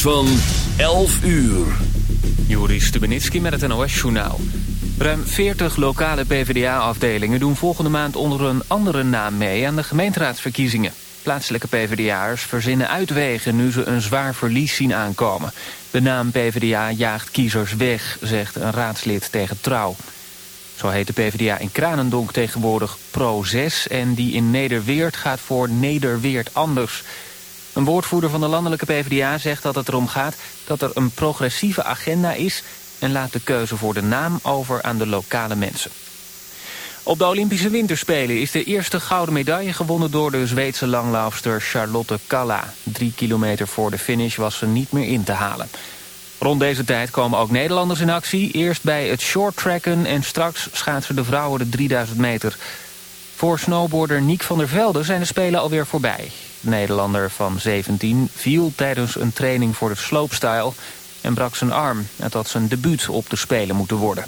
van 11 uur. Joris Stubenitski met het NOS-journaal. Ruim 40 lokale PvdA-afdelingen doen volgende maand onder een andere naam mee aan de gemeenteraadsverkiezingen. Plaatselijke PvdA'ers verzinnen uitwegen nu ze een zwaar verlies zien aankomen. De naam PvdA jaagt kiezers weg, zegt een raadslid tegen Trouw. Zo heet de PvdA in Kranendonk tegenwoordig Pro-6... en die in Nederweert gaat voor Nederweert anders. Een woordvoerder van de landelijke PvdA zegt dat het erom gaat... dat er een progressieve agenda is... en laat de keuze voor de naam over aan de lokale mensen. Op de Olympische Winterspelen is de eerste gouden medaille gewonnen... door de Zweedse langlaufster Charlotte Kalla. Drie kilometer voor de finish was ze niet meer in te halen. Rond deze tijd komen ook Nederlanders in actie. Eerst bij het shorttracken en straks schaatsen de vrouwen de 3000 meter. Voor snowboarder Niek van der Velde zijn de Spelen alweer voorbij. De Nederlander van 17 viel tijdens een training voor de slopestyle... en brak zijn arm. Het had zijn debuut op de Spelen moeten worden.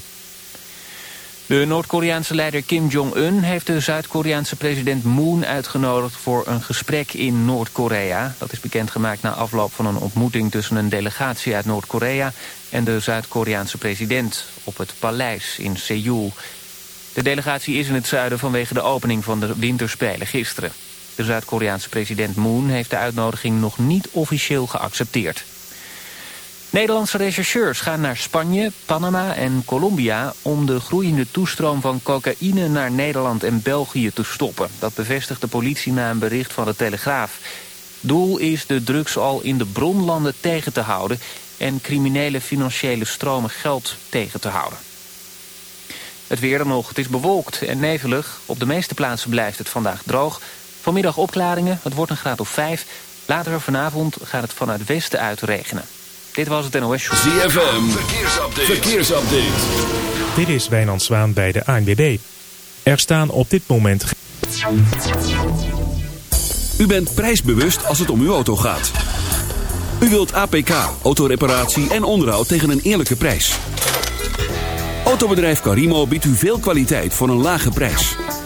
De Noord-Koreaanse leider Kim Jong-un heeft de Zuid-Koreaanse president Moon uitgenodigd voor een gesprek in Noord-Korea. Dat is bekendgemaakt na afloop van een ontmoeting tussen een delegatie uit Noord-Korea en de Zuid-Koreaanse president op het paleis in Seoul. De delegatie is in het zuiden vanwege de opening van de winterspelen gisteren. De Zuid-Koreaanse president Moon heeft de uitnodiging nog niet officieel geaccepteerd. Nederlandse rechercheurs gaan naar Spanje, Panama en Colombia... om de groeiende toestroom van cocaïne naar Nederland en België te stoppen. Dat bevestigt de politie na een bericht van de Telegraaf. Doel is de drugs al in de bronlanden tegen te houden... en criminele financiële stromen geld tegen te houden. Het weer dan nog. Het is bewolkt en nevelig. Op de meeste plaatsen blijft het vandaag droog. Vanmiddag opklaringen. Het wordt een graad of 5. Later vanavond gaat het vanuit westen uit regenen. Dit was het NOS Show. ZFM, verkeersupdate. verkeersupdate. Dit is Wijnand Zwaan bij de ANWB. Er staan op dit moment... U bent prijsbewust als het om uw auto gaat. U wilt APK, autoreparatie en onderhoud tegen een eerlijke prijs. Autobedrijf Carimo biedt u veel kwaliteit voor een lage prijs.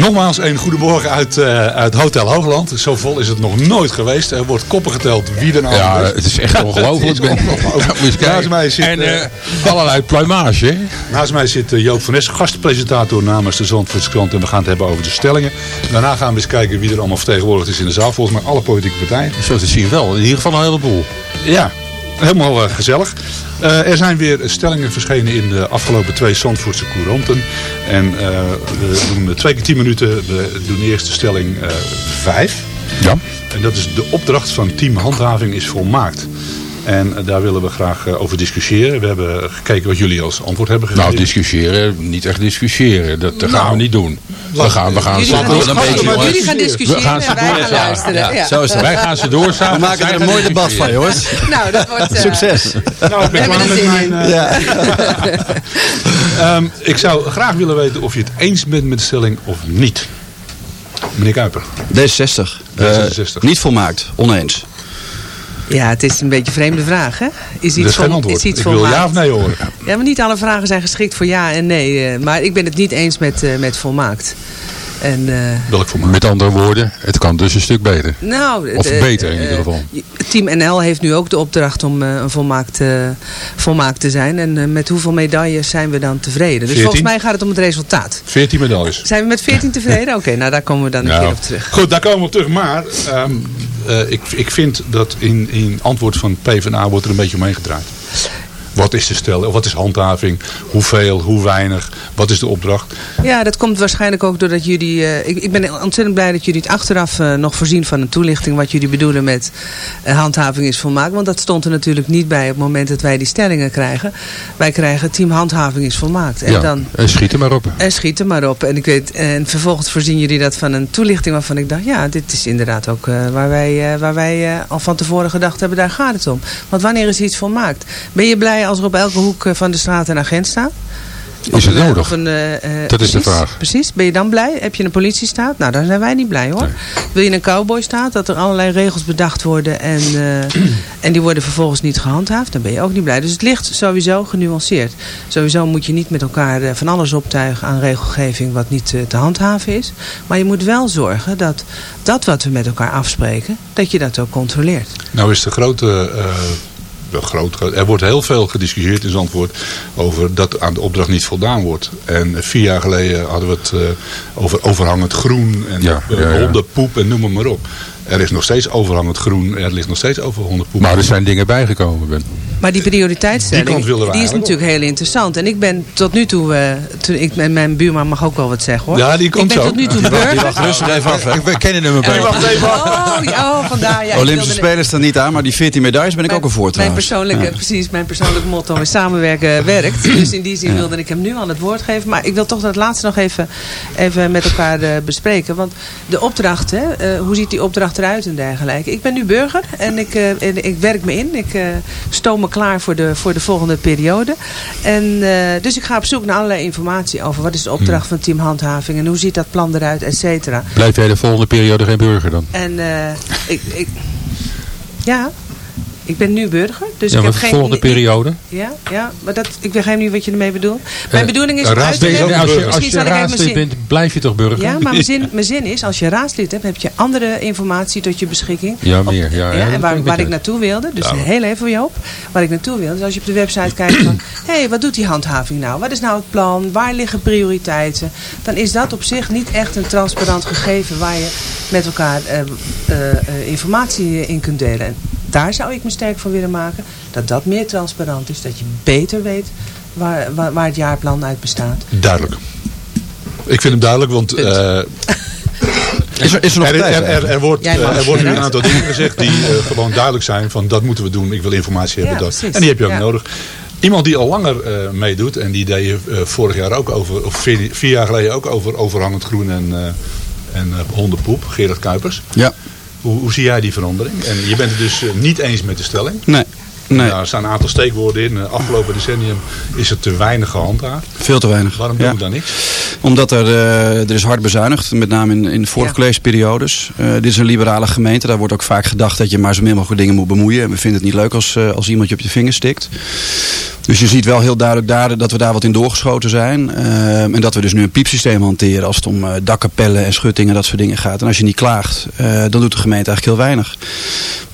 Nogmaals een goedemorgen uit, eh, uit Hotel Hoogland. Zo vol is het nog nooit geweest. Er wordt koppen geteld wie er nou Ja, het is echt ongelooflijk. Je eens kijken. Naast mij zit, en eh, eh, allerlei pluimage. Naast mij zit eh, Joop van Nes, gastpresentator namens de Zandvoortse krant. En we gaan het hebben over de stellingen. Daarna gaan we eens kijken wie er allemaal vertegenwoordigd is in de zaal. Volgens mij alle politieke partijen. Zo te zien wel. In ieder geval een heleboel. Ja, helemaal eh, gezellig. Eh, er zijn weer stellingen verschenen in de afgelopen twee Zandvoortse couranten. En eh, we doen twee keer tien minuten. We doen eerst de stelling vijf. Ja. En dat is de opdracht van team handhaving is volmaakt. En daar willen we graag eh, over discussiëren. We hebben gekeken wat jullie als antwoord hebben gegeven. Nou, discussiëren, niet echt discussiëren. Dat, dat gaan Nou, we niet doen. We gaan, we gaan, Jullie gaan, een beetje. Jullie gaan discussiëren We gaan ze en wij gaan luisteren. Ja. Zo is het. Wij gaan ze doorzagen. We maken er een mooi debat van, jongens. Nou, dat wordt... eh, Succes. Nou, ik ben We klaar hebben met er mijn... eh, ehm, ik zou graag willen weten of je het eens bent met de stelling of niet. Meneer Kuiper. D66. Eh, D66. niet volmaakt. Oneens. Ja, het is een beetje een vreemde vraag, hè? Is Dat is iets, antwoord. is iets Ik wil ja of nee horen. Ja, maar niet alle vragen zijn geschikt voor ja en nee. eh, maar ik ben het niet eens met, eh, met volmaakt. En, eh, Welk formaat? Met andere woorden, het kan dus een stuk beter. nou, Of beter in ieder geval. Team NL heeft nu ook de opdracht om eh, een volmaakt, volmaakt te zijn. En eh, met hoeveel medailles zijn we dan tevreden? Dus 14? volgens mij gaat het om het resultaat. 14 medailles. Zijn we met 14 tevreden? Oké, nou daar komen we dan een Nou, keer op terug. Goed, daar komen we op terug. Maar ehm, eh, ik, ik vind dat in, in antwoord van PvdA wordt er een beetje omheen gedraaid. Wat is de stel? Wat is handhaving? Hoeveel? Hoe weinig? Wat is de opdracht? Ja, dat komt waarschijnlijk ook doordat jullie... eh, ik, ik ben ontzettend blij dat jullie het achteraf eh, nog voorzien van een toelichting... wat jullie bedoelen met eh, handhaving is volmaakt. Want dat stond er natuurlijk niet bij op het moment dat wij die stellingen krijgen. Wij krijgen team handhaving is volmaakt. En ja. dan... En schiet er maar op. En schiet er maar op. En, ik weet, en vervolgens voorzien jullie dat van een toelichting waarvan ik dacht... ja, dit is inderdaad ook waar wij, waar wij al van tevoren gedacht hebben... daar gaat het om. Want wanneer is iets volmaakt? Ben je blij als er op elke hoek eh, van de straat een agent staat? Is het nodig? een, eh, eh, Dat is de vraag. Precies. Ben je dan blij? Heb je een politiestaat? Nou, daar zijn wij niet blij hoor. Wil je een cowboystaat? Dat er allerlei regels bedacht worden en, en die worden vervolgens niet gehandhaafd? Dan ben je ook niet blij. Dus het ligt sowieso genuanceerd. Sowieso moet je niet met elkaar van alles optuigen aan regelgeving wat niet te handhaven is. Maar je moet wel zorgen dat dat wat we met elkaar afspreken, dat je dat ook controleert. Nou is de grote... eh, wel groot, er wordt heel veel gediscussieerd in Zandvoort over dat aan de opdracht niet voldaan wordt. En vier jaar geleden hadden we het eh, over overhangend groen en Ja, eh, hondenpoep en noem maar op. Er is nog steeds overhangend groen, er ligt nog steeds over hondenpoep. Maar er zijn dingen bijgekomen, Ben. Maar die prioriteitsstelling, Die is natuurlijk heel interessant. En ik ben tot nu toe, eh, toen ik, mijn buurman mag ook wel wat zeggen hoor. Ja, die komt ik ben zo. tot nu toe Die wacht rustig even af. hè. We kennen hem een beetje. Oh, ja, oh, vandaar. Ja, ik Olympische Spelen staan niet aan, maar die 14 medailles ben ik ook al voor Mijn persoonlijke, Ja. precies, mijn persoonlijke motto is samenwerken werkt. Dus in die zin wilde ik hem nu al het woord geven. Maar ik wil toch dat laatste nog even, even met elkaar eh, bespreken. Want de opdracht, hè, eh, hoe ziet die opdracht en dergelijke. Ik ben nu burger en ik, eh, en ik werk me in. Ik eh, stoom me klaar voor de, voor de volgende periode. En, eh, dus ik ga op zoek naar allerlei informatie over wat is de opdracht van team handhaving. En hoe ziet dat plan eruit, et cetera. Blijft jij de volgende periode geen burger dan? En ik, ik, ja, ik ben nu burger. Dus ja, ik heb geen... volgende periode? Ja, ja, maar dat, ik begrijp niet wat je ermee bedoelt. Mijn Eh, bedoeling is uit raadslid is een als je, als je raadslid bent, blijf je toch burger? Ja, maar mijn zin, mijn zin is, als je raadslid hebt, heb je andere informatie tot je beschikking. Ja, meer. Ja, en waar, ik waar ik naartoe wilde, dus heel even Joop, waar ik naartoe wilde, dus als je op de website kijkt van, hé, hey, wat doet die handhaving nou? Wat is nou het plan? Waar liggen prioriteiten? Dan is dat op zich niet echt een transparant gegeven waar je met elkaar eh, eh, informatie in kunt delen. Daar zou ik me sterk voor willen maken, dat dat meer transparant is, dat je beter weet waar, waar, waar het jaarplan uit bestaat. Duidelijk. Ik vind hem duidelijk, want eh, Is er, is er nog er, tijd? er, er, er wordt, Jij mag. eh, er nu een aantal dingen gezegd die eh, gewoon duidelijk zijn van dat moeten we doen. Ik wil informatie hebben. Ja, dat. precies. En die heb je ook Ja. nodig. Iemand die al langer eh, meedoet en die deed eh, vorig jaar ook over, of vier, vier jaar geleden ook over overhangend groen en, eh, en eh, hondenpoep, Gerard Kuipers. Ja. Hoe, zie jij die verandering? En je bent het dus eh, niet eens met de stelling. Nee. Nou, er staan een aantal steekwoorden in. Uh, afgelopen decennium is het te weinig gehandhaafd. Veel te weinig. Waarom doen Ja. we dan niks? Omdat er, eh, er is hard bezuinigd, met name in, in de vorige Ja. collegeperiodes. Eh, dit is een liberale gemeente. Daar wordt ook vaak gedacht dat je maar zo min mogelijk dingen moet bemoeien. En we vinden het niet leuk als, eh, als iemand je op je vinger stikt. Dus je ziet wel heel duidelijk daar, dat we daar wat in doorgeschoten zijn. Eh, en dat we dus nu een piepsysteem hanteren als het om eh, dakkapellen en schuttingen dat soort dingen gaat. En als je niet klaagt, eh, dan doet de gemeente eigenlijk heel weinig.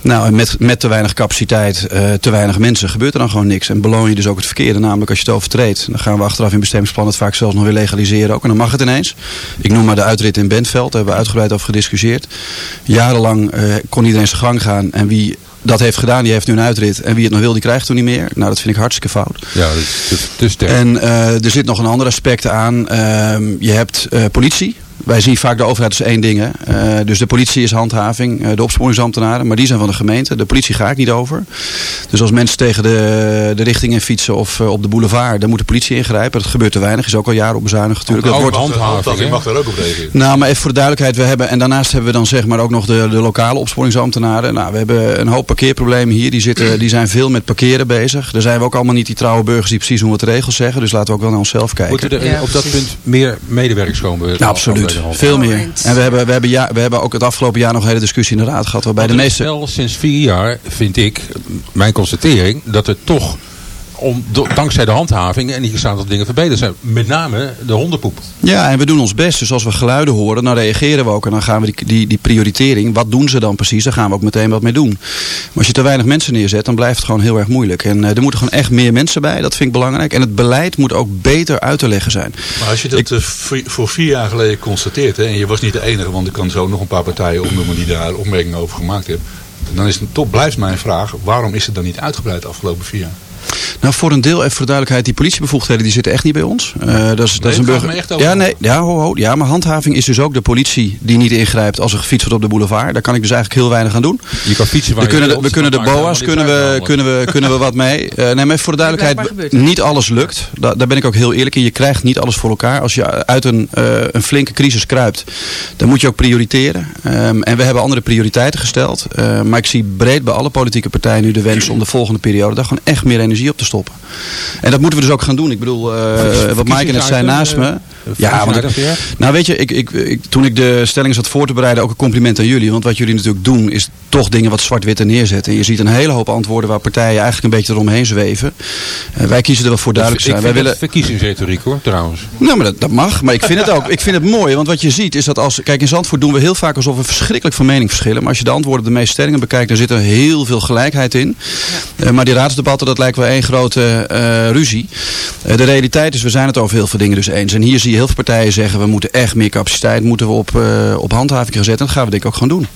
Nou, en met, met te weinig capaciteit, eh, te weinig mensen, gebeurt er dan gewoon niks. En beloon je dus ook het verkeerde, namelijk als je het overtreedt. Dan gaan we achteraf in bestemmingsplan het vaak zelfs nog weer legaliseren ook. En dan mag het ineens. Ik noem maar de uitrit in Bentveld, daar hebben we uitgebreid over gediscussieerd. Jarenlang eh, kon iedereen zijn gang gaan. En wie dat heeft gedaan, die heeft nu een uitrit. En wie het nog wil, die krijgt toen niet meer. Nou, dat vind ik hartstikke fout. Ja, dat is sterk. En eh, er zit nog een ander aspect aan. Ehm, je hebt eh, politie. Wij zien vaak de overheid als één ding. hè. Eh, dus de politie is handhaving, eh, de opsporingsambtenaren. Maar die zijn van de gemeente. De politie ga ik niet over. Dus als mensen tegen de, de richting in fietsen of eh, op de boulevard, dan moet de politie ingrijpen. Dat gebeurt te weinig. Is ook al jaren op bezuinigd natuurlijk. Dat wordt, handhaving, mag daar ook op reageren. nou, maar even voor de duidelijkheid. We hebben, en daarnaast hebben we dan zeg maar ook nog de, de lokale opsporingsambtenaren. Nou, we hebben een hoop parkeerproblemen hier. Die, zitten, die zijn veel met parkeren bezig. Daar zijn we ook allemaal niet die trouwe burgers die precies doen wat de regels zeggen. Dus laten we ook wel naar onszelf kijken. Moeten er Ja, op dat punt meer medewerkers komen? Ja, absoluut. Veel meer. En we hebben, we, hebben ja, we hebben ook het afgelopen jaar nog een hele discussie in de raad gehad. Waarbij de Want meeste... wel sinds vier jaar, vind ik, mijn constatering, dat er toch, om, dankzij de handhaving, en hier staan dat dingen verbeterd zijn. Met name de hondenpoep. Ja, en we doen ons best. Dus als we geluiden horen, dan reageren we ook. En dan gaan we die, die, die prioritering, wat doen ze dan precies? Daar gaan we ook meteen wat mee doen. Maar als je te weinig mensen neerzet, dan blijft het gewoon heel erg moeilijk. En eh, er moeten gewoon echt meer mensen bij. Dat vind ik belangrijk. En het beleid moet ook beter uit te leggen zijn. Maar als je dat eh, voor vier jaar geleden constateert, hè, en je was niet de enige, want ik kan zo nog een paar partijen opnoemen die daar opmerkingen over gemaakt hebben. Dan is het toch, blijft mijn vraag, waarom is het dan niet uitgebreid de afgelopen vier jaar? Nou, voor een deel, even voor de duidelijkheid, die politiebevoegdheden die zitten echt niet bij ons. Eh, dat is, dat is een burger. echt over ja, nee, ja, ho, ho, ja, maar handhaving is dus ook de politie die niet ingrijpt als er gefietst wordt op de boulevard. Daar kan ik dus eigenlijk heel weinig aan doen. Je kan fietsen waar We je kunnen de, wilt, we kunnen de BOA's kunnen we, kunnen, we, kunnen we wat mee. Eh, nee, maar even voor de duidelijkheid, niet alles lukt. Da- daar ben ik ook heel eerlijk in. Je krijgt niet alles voor elkaar. Als je uit een, eh, een flinke crisis kruipt, dan moet je ook prioriteren. Ehm, en we hebben andere prioriteiten gesteld. Eh, maar ik zie breed bij alle politieke partijen nu de wens om de volgende periode daar gewoon echt meer energie op te stoppen. En dat moeten we dus ook gaan doen. Ik bedoel, eh, wat Maaike net zei naast me. Ja, want ik- nou weet je, ik, ik, ik, toen ik de stelling zat voor te bereiden, ook een compliment aan jullie. Want wat jullie natuurlijk doen, is toch dingen wat zwart-wit er neerzetten. En je ziet een hele hoop antwoorden waar partijen eigenlijk een beetje eromheen zweven. Eh, wij kiezen er wel voor duidelijk Ik zijn. vind Wij dat willen, verkiezingsretoriek hoor, trouwens. nou, maar dat, dat mag. Maar ik vind het ook. Ik vind het mooi. Want wat je ziet is dat als. Kijk, in Zandvoort doen we heel vaak alsof we verschrikkelijk van mening verschillen. Maar als je de antwoorden op de meeste stellingen bekijkt, dan zit er heel veel gelijkheid in. Eh, maar die raadsdebatten, dat lijkt wel één grote eh, ruzie. Eh, de realiteit is, we zijn het over heel veel dingen dus eens. En hier zie je heel veel partijen zeggen, we moeten echt meer capaciteit moeten we op, eh, op handhaving gaan zetten. En dat gaan we denk ik ook gewoon doen.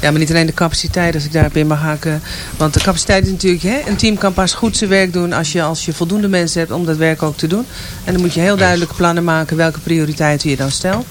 Ja, maar niet alleen de capaciteit, als ik daarop in mag haken. Want de capaciteit is natuurlijk, hè, een team kan pas goed zijn werk doen als je, als je voldoende mensen hebt om dat werk ook te doen. En dan moet je heel duidelijk plannen maken welke prioriteiten je dan stelt.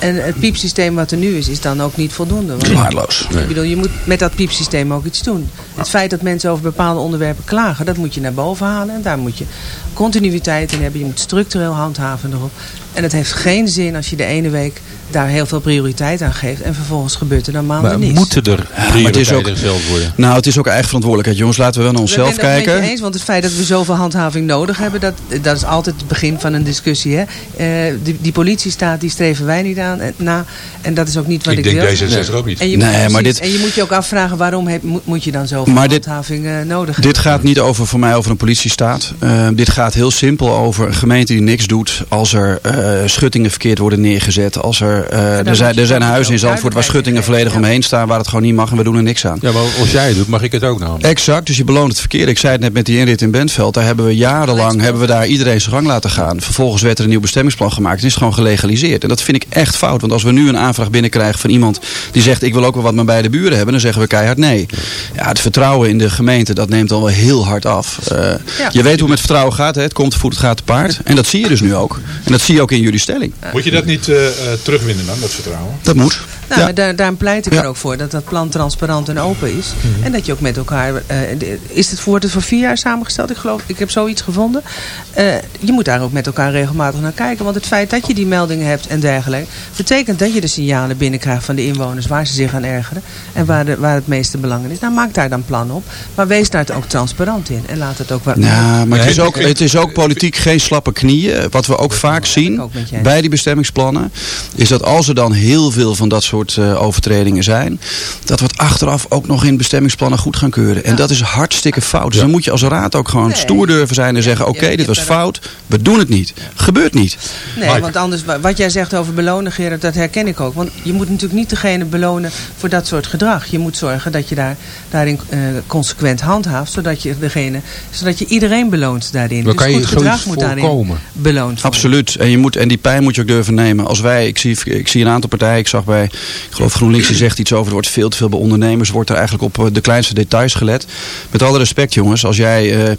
En het piepsysteem wat er nu is, is dan ook niet voldoende. Want Waardeloos. ik bedoel, je moet met dat piepsysteem ook iets doen. Het feit dat mensen over bepaalde onderwerpen klagen, dat moet je naar boven halen. En daar moet je continuïteit in hebben. Je moet structureel handhaven erop. En het heeft geen zin als je de ene week daar heel veel prioriteit aan geeft. En vervolgens gebeurt er dan maanden Maar niks. moeten er maar het is prioriteiten ook- gesteld worden? Nou, het is ook eigen verantwoordelijkheid. Jongens, laten we wel naar Ik onszelf ben het met kijken. je eens, want het feit dat we zoveel handhaving nodig hebben, dat, dat is altijd het begin van een discussie. Hè? Eh, die, die politiestaat, die streven wij niet aan en, na. En dat is ook niet wat ik, Ik denk wil. D66 ook niet. En je, Nee, moet, maar dit- en je moet je ook afvragen waarom heb, moet, je dan zoveel Maar dit- handhaving eh, nodig Dit gaat niet over voor mij over een politiestaat. Eh, dit gaat heel simpel over een gemeente die niks doet als er eh, schuttingen verkeerd worden neergezet. Als er, eh, er, zijn, er zijn huizen in Zandvoort waar schuttingen in volledig omheen staan waar het gewoon niet mag en we doen er niks aan. Ja, maar als jij het doet, mag ik het ook namelijk. Exact, dus je beloont het verkeer. Ik zei het net met die inrit in Bentveld. Daar hebben we jarenlang hebben we daar iedereen zijn gang laten gaan. Vervolgens werd er een nieuw bestemmingsplan gemaakt. En is het gewoon gelegaliseerd. En dat vind ik echt fout. Want als we nu een aanvraag binnenkrijgen van iemand die zegt... ik wil ook wel wat met bij de buren hebben. Dan zeggen we keihard nee. Ja, het vertrouwen in de gemeente dat neemt dan wel heel hard af. Eh, Je weet hoe het met vertrouwen gaat. Hè? Het komt te voet, het gaat te paard. En dat zie je dus nu ook. En dat zie je ook in jullie stelling. Moet je dat niet eh, eh, terugwinnen dan, dat vertrouwen? Dat moet. Nou, Ja. maar daar, daarom pleit ik Ja. er ook voor dat dat plan transparant en open is. Mhm. En dat je ook met elkaar... eh, is het voor, het voor vier jaar samengesteld? Ik geloof, ik heb zoiets gevonden. Eh, je moet daar ook met elkaar regelmatig naar kijken. Want het feit dat je die meldingen hebt en dergelijke... betekent dat je de signalen binnenkrijgt van de inwoners waar ze zich aan ergeren. En waar, de, waar het meeste belang in is. Nou, maak daar dan plan op. Maar wees daar ook transparant in. En laat het ook... Wat, Ja, maar het is, ook, het is ook politiek geen slappe knieën. Wat we ook vaak zien ook bij die bestemmingsplannen... is dat als er dan heel veel van dat soort eh, overtredingen zijn... dat we het achteraf ook nog in bestemmingsplannen goed gaan keuren. En dat is hartstikke fout. Dus dan moet je als raad ook gewoon Nee. stoer durven zijn en zeggen... oké, dit was fout, we doen het niet. Gebeurt niet. Nee, Mike. want anders, wa- wat jij zegt over belonen, Gerard, dat herken ik ook. Want je moet natuurlijk niet degene belonen voor dat soort gedrag. Je moet zorgen dat je daar, daarin eh, consequent handhaaft, zodat je, degene, zodat je iedereen beloont daarin. Dan dus kan je goed gedrag moet daarin voorkomen. beloond worden. Absoluut. En, je moet, en die pijn moet je ook durven nemen. Als wij, ik zie, ik zie een aantal partijen, ik zag bij, ik geloof GroenLinks, die zegt iets over, er wordt veel te veel bij ondernemers, wordt er eigenlijk op eh, de kleinste details gelet. Met alle respect jongens, als jij eh,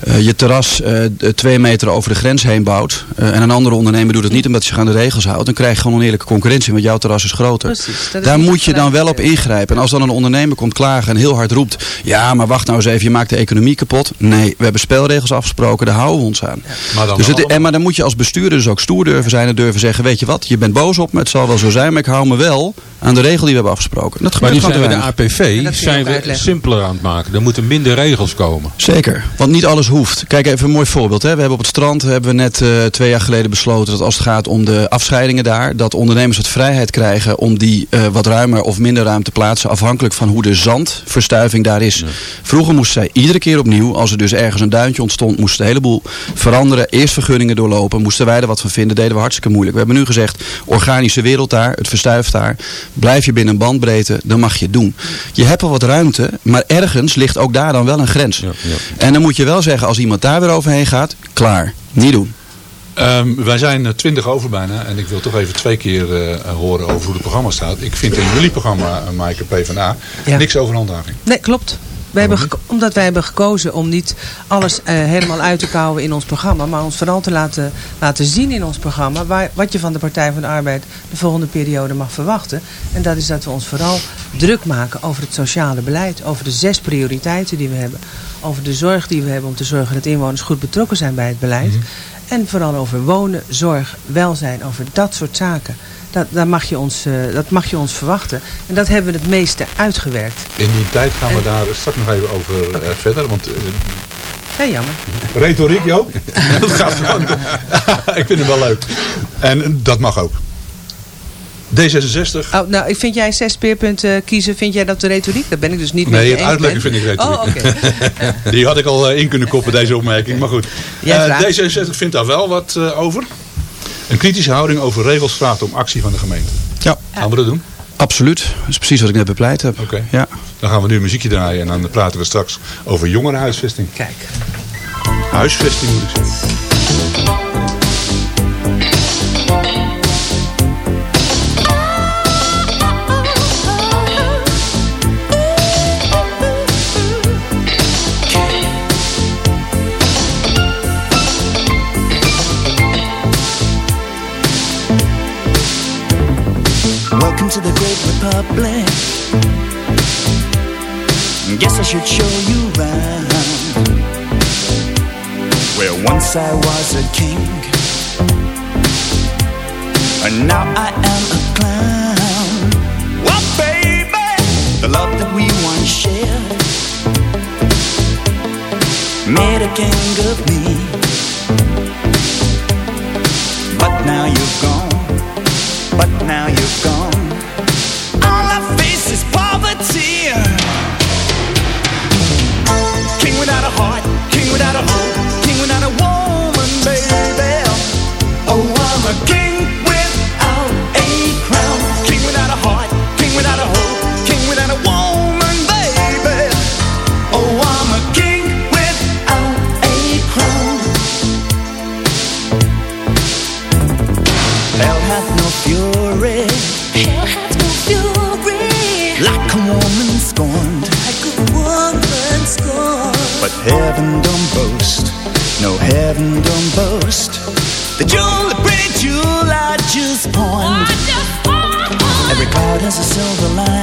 eh, je terras eh, twee meter over de grens heen bouwt, eh, en een andere ondernemer doet het niet omdat hij zich aan de regels houdt, dan krijg je gewoon oneerlijke concurrentie, want jouw terras is groter. Precies, is Daar moet je dan wel op ingrijpen. En als dan een ondernemer komt klagen en heel hard roept, ja maar wacht nou eens even, je maakt de economie kapot. Nee, we hebben spelregels afgesproken, daar houden we ons aan. Maar dan Dus het, en, maar dan moet je als bestuurder dus ook stoer durven zijn en durven zeggen, weet je wat, je bent boos op me, het zal wel zo zijn, maar ik hou me wel aan de regel die we hebben afgesproken. Dat Maar gewoon zijn de APV zijn we simpeler aan het maken. Er moeten minder regels komen. Zeker, want niet alles hoeft. Kijk even een mooi voorbeeld. Hè. We hebben op het strand hebben we net eh, twee jaar geleden besloten dat als het gaat om de afscheidingen daar, dat ondernemers het vrijheid krijgen om die eh, wat ruimer of minder ruim te plaatsen, afhankelijk van hoe de zandverstuiving daar is. Vroeger moesten zij iedere keer opnieuw, als er dus ergens een duintje ontstond, moesten een heleboel veranderen, eerst vergunningen doorlopen, moesten wij er wat van vinden, deden we hartstikke moeilijk. We hebben nu gezegd, organische wereld daar, het verstuift daar, blijf je binnen een bandbreedte, dan mag je het doen. Je hebt wel wat ruimte, maar ergens ligt ook daar dan wel een grens. Ja, ja. En dan moet je wel zeggen, als iemand daar weer overheen gaat, klaar, niet doen. Ehm, wij zijn eh, twintig over bijna en ik wil toch even twee keer eh, horen over hoe het programma staat. Ik vind in jullie programma, uh, Maaike PvdA, Ja. niks over handhaving. Nee, klopt. Wij hebben omdat wij hebben gekozen om niet alles eh, helemaal uit te kouwen in ons programma. Maar ons vooral te laten, laten zien in ons programma. Waar, wat je van de Partij van de Arbeid de volgende periode mag verwachten. En dat is dat we ons vooral druk maken over het sociale beleid. Over de zes prioriteiten die we hebben. Over de zorg die we hebben om te zorgen dat inwoners goed betrokken zijn bij het beleid. En vooral over wonen, zorg, welzijn. Over dat soort zaken. Dat, daar mag je ons, eh, dat mag je ons verwachten. En dat hebben we het meeste uitgewerkt. In die tijd gaan we daar straks nog even over eh, verder. Want eh, Ja, jammer. retoriek, Joop. dat gaat gewoon. ik vind hem wel leuk. En dat mag ook. D66. Oh, nou, ik vind jij zes speerpunten kiezen. Vind jij dat de retoriek? Dat ben ik dus niet Nee, met je het eens uitleggen vind ik retoriek. Oh, oké. Die had ik al in kunnen koppen, deze opmerking. Maar goed. Eh, vraagt. D66 vindt daar wel wat over. Een kritische houding over regels vraagt om actie van de gemeente. Ja, Gaan we dat doen? absoluut. Dat is precies wat ik net bepleit heb. Oké. Ja. Dan gaan we nu een muziekje draaien en dan praten we straks over jongerenhuisvesting. Kijk. Huisvesting moet ik zeggen. Republic. Guess I should show you round. Where once I was a king, and now I am a clown. Well, baby, the love that we once shared made a king of me. a silver line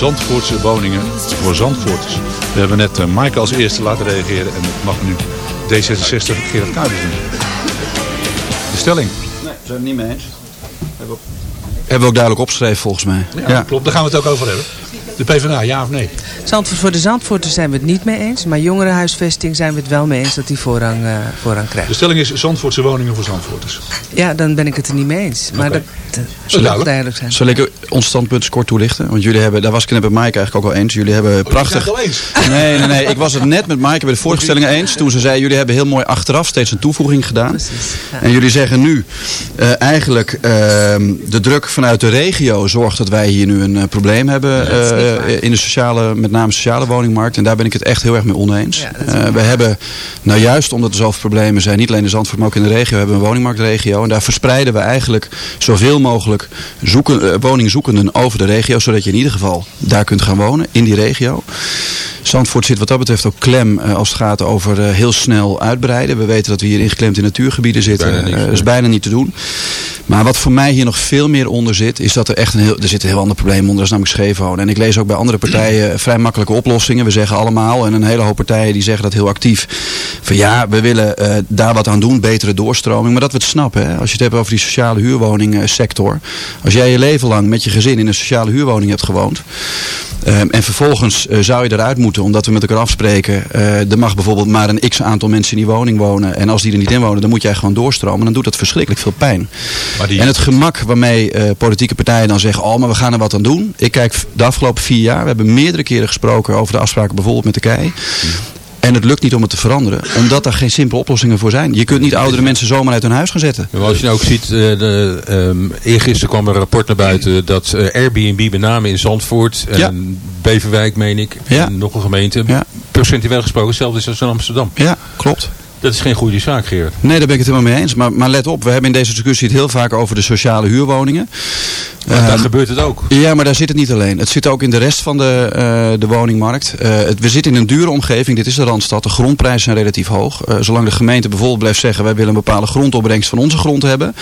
Zandvoortse woningen voor Zandvoorters. We hebben net eh, Maaike als eerste laten reageren. En het mag nu D66 Gerard Kuipers doen. De stelling. Nee, zijn we het niet mee eens. Hebben we ook duidelijk opgeschreven volgens mij. Ja, klopt. Daar gaan we het ook over hebben. De PvdA, ja of nee? Zandvoort, voor de Zandvoorters zijn we het niet mee eens. Maar jongerenhuisvesting zijn we het wel mee eens dat die voorrang, eh, voorrang De krijgt. stelling is Zandvoortse woningen voor Zandvoorters. Ja, dan ben ik het er niet mee eens. Maar dat, dat Dat zal duidelijk. duidelijk zijn. Zal ik ons standpunt eens kort toelichten? Want jullie hebben, daar was ik het net met Maaike eigenlijk ook al eens. Jullie hebben prachtig... wel eens. Nee, nee, nee. Ik was het net met Maaike bij de vorige stellingen eens. Toen ze zei, jullie hebben heel mooi achteraf steeds een toevoeging gedaan. Precies. Ja. En jullie zeggen nu, eh, eigenlijk ehm, de druk vanuit de regio zorgt dat wij hier nu een eh, probleem hebben eh, in de sociale, met name sociale woningmarkt. En daar ben ik het echt heel erg mee oneens. Ja, Eh, we hebben, nou juist omdat er zoveel problemen zijn, niet alleen in Zandvoort, maar ook in de regio, hebben we een woningmarktregio. En daar verspreiden we eigenlijk zoveel mogelijk zoeken, eh, woningzoekenden over de regio, zodat je in ieder geval daar kunt gaan wonen, in die regio. Zandvoort zit wat dat betreft ook klem als het gaat over heel snel uitbreiden. We weten dat we hier ingeklemd in natuurgebieden zitten. Niks dat is bijna niet te doen. Maar wat voor mij hier nog veel meer onder zit, is dat er echt een heel, er zit een heel ander probleem onder, dat is namelijk scheefwonen. En ik lees ook bij andere partijen vrij makkelijke oplossingen. We zeggen allemaal, en een hele hoop partijen die zeggen dat heel actief, van ja, we willen eh, daar wat aan doen, betere doorstroming. Maar dat we het snappen, hè? als je het hebt over die sociale huurwoningsector. Als jij je leven lang met je gezin in een sociale huurwoning hebt gewoond, Ehm, en vervolgens eh, zou je eruit moeten, omdat we met elkaar afspreken. eh, er mag bijvoorbeeld maar een x aantal mensen in die woning wonen. En als die er niet in wonen, dan moet jij gewoon doorstromen. Dan doet dat verschrikkelijk veel pijn. Die, En het gemak waarmee eh, politieke partijen dan zeggen, oh maar we gaan er wat aan doen. Ik kijk de afgelopen vier jaar, we hebben meerdere keren gesproken over de afspraken bijvoorbeeld met Turkije. En het lukt niet om het te veranderen, omdat daar geen simpele oplossingen voor zijn. Je kunt niet oudere mensen zomaar uit hun huis gaan zetten. Maar als je nou ook ziet, eh, de, ehm, eergisteren kwam er een rapport naar buiten dat eh, Airbnb met name in Zandvoort en Ja. Beverwijk meen ik, Ja. en nog een gemeente, Ja. procentueel gesproken hetzelfde is als in Amsterdam. Ja, klopt. Dat is geen goede zaak, Gerard. Nee, daar ben ik het helemaal mee eens. Maar, maar let op, we hebben in deze discussie het heel vaak over de sociale huurwoningen. Maar daar Ehm, gebeurt het ook. Ja, maar daar zit het niet alleen. Het zit ook in de rest van de, eh, de woningmarkt. Eh, het, we zitten in een dure omgeving. Dit is de Randstad. De grondprijzen zijn relatief hoog. Eh, zolang de gemeente bijvoorbeeld blijft zeggen... wij willen een bepaalde grondopbrengst van onze grond hebben...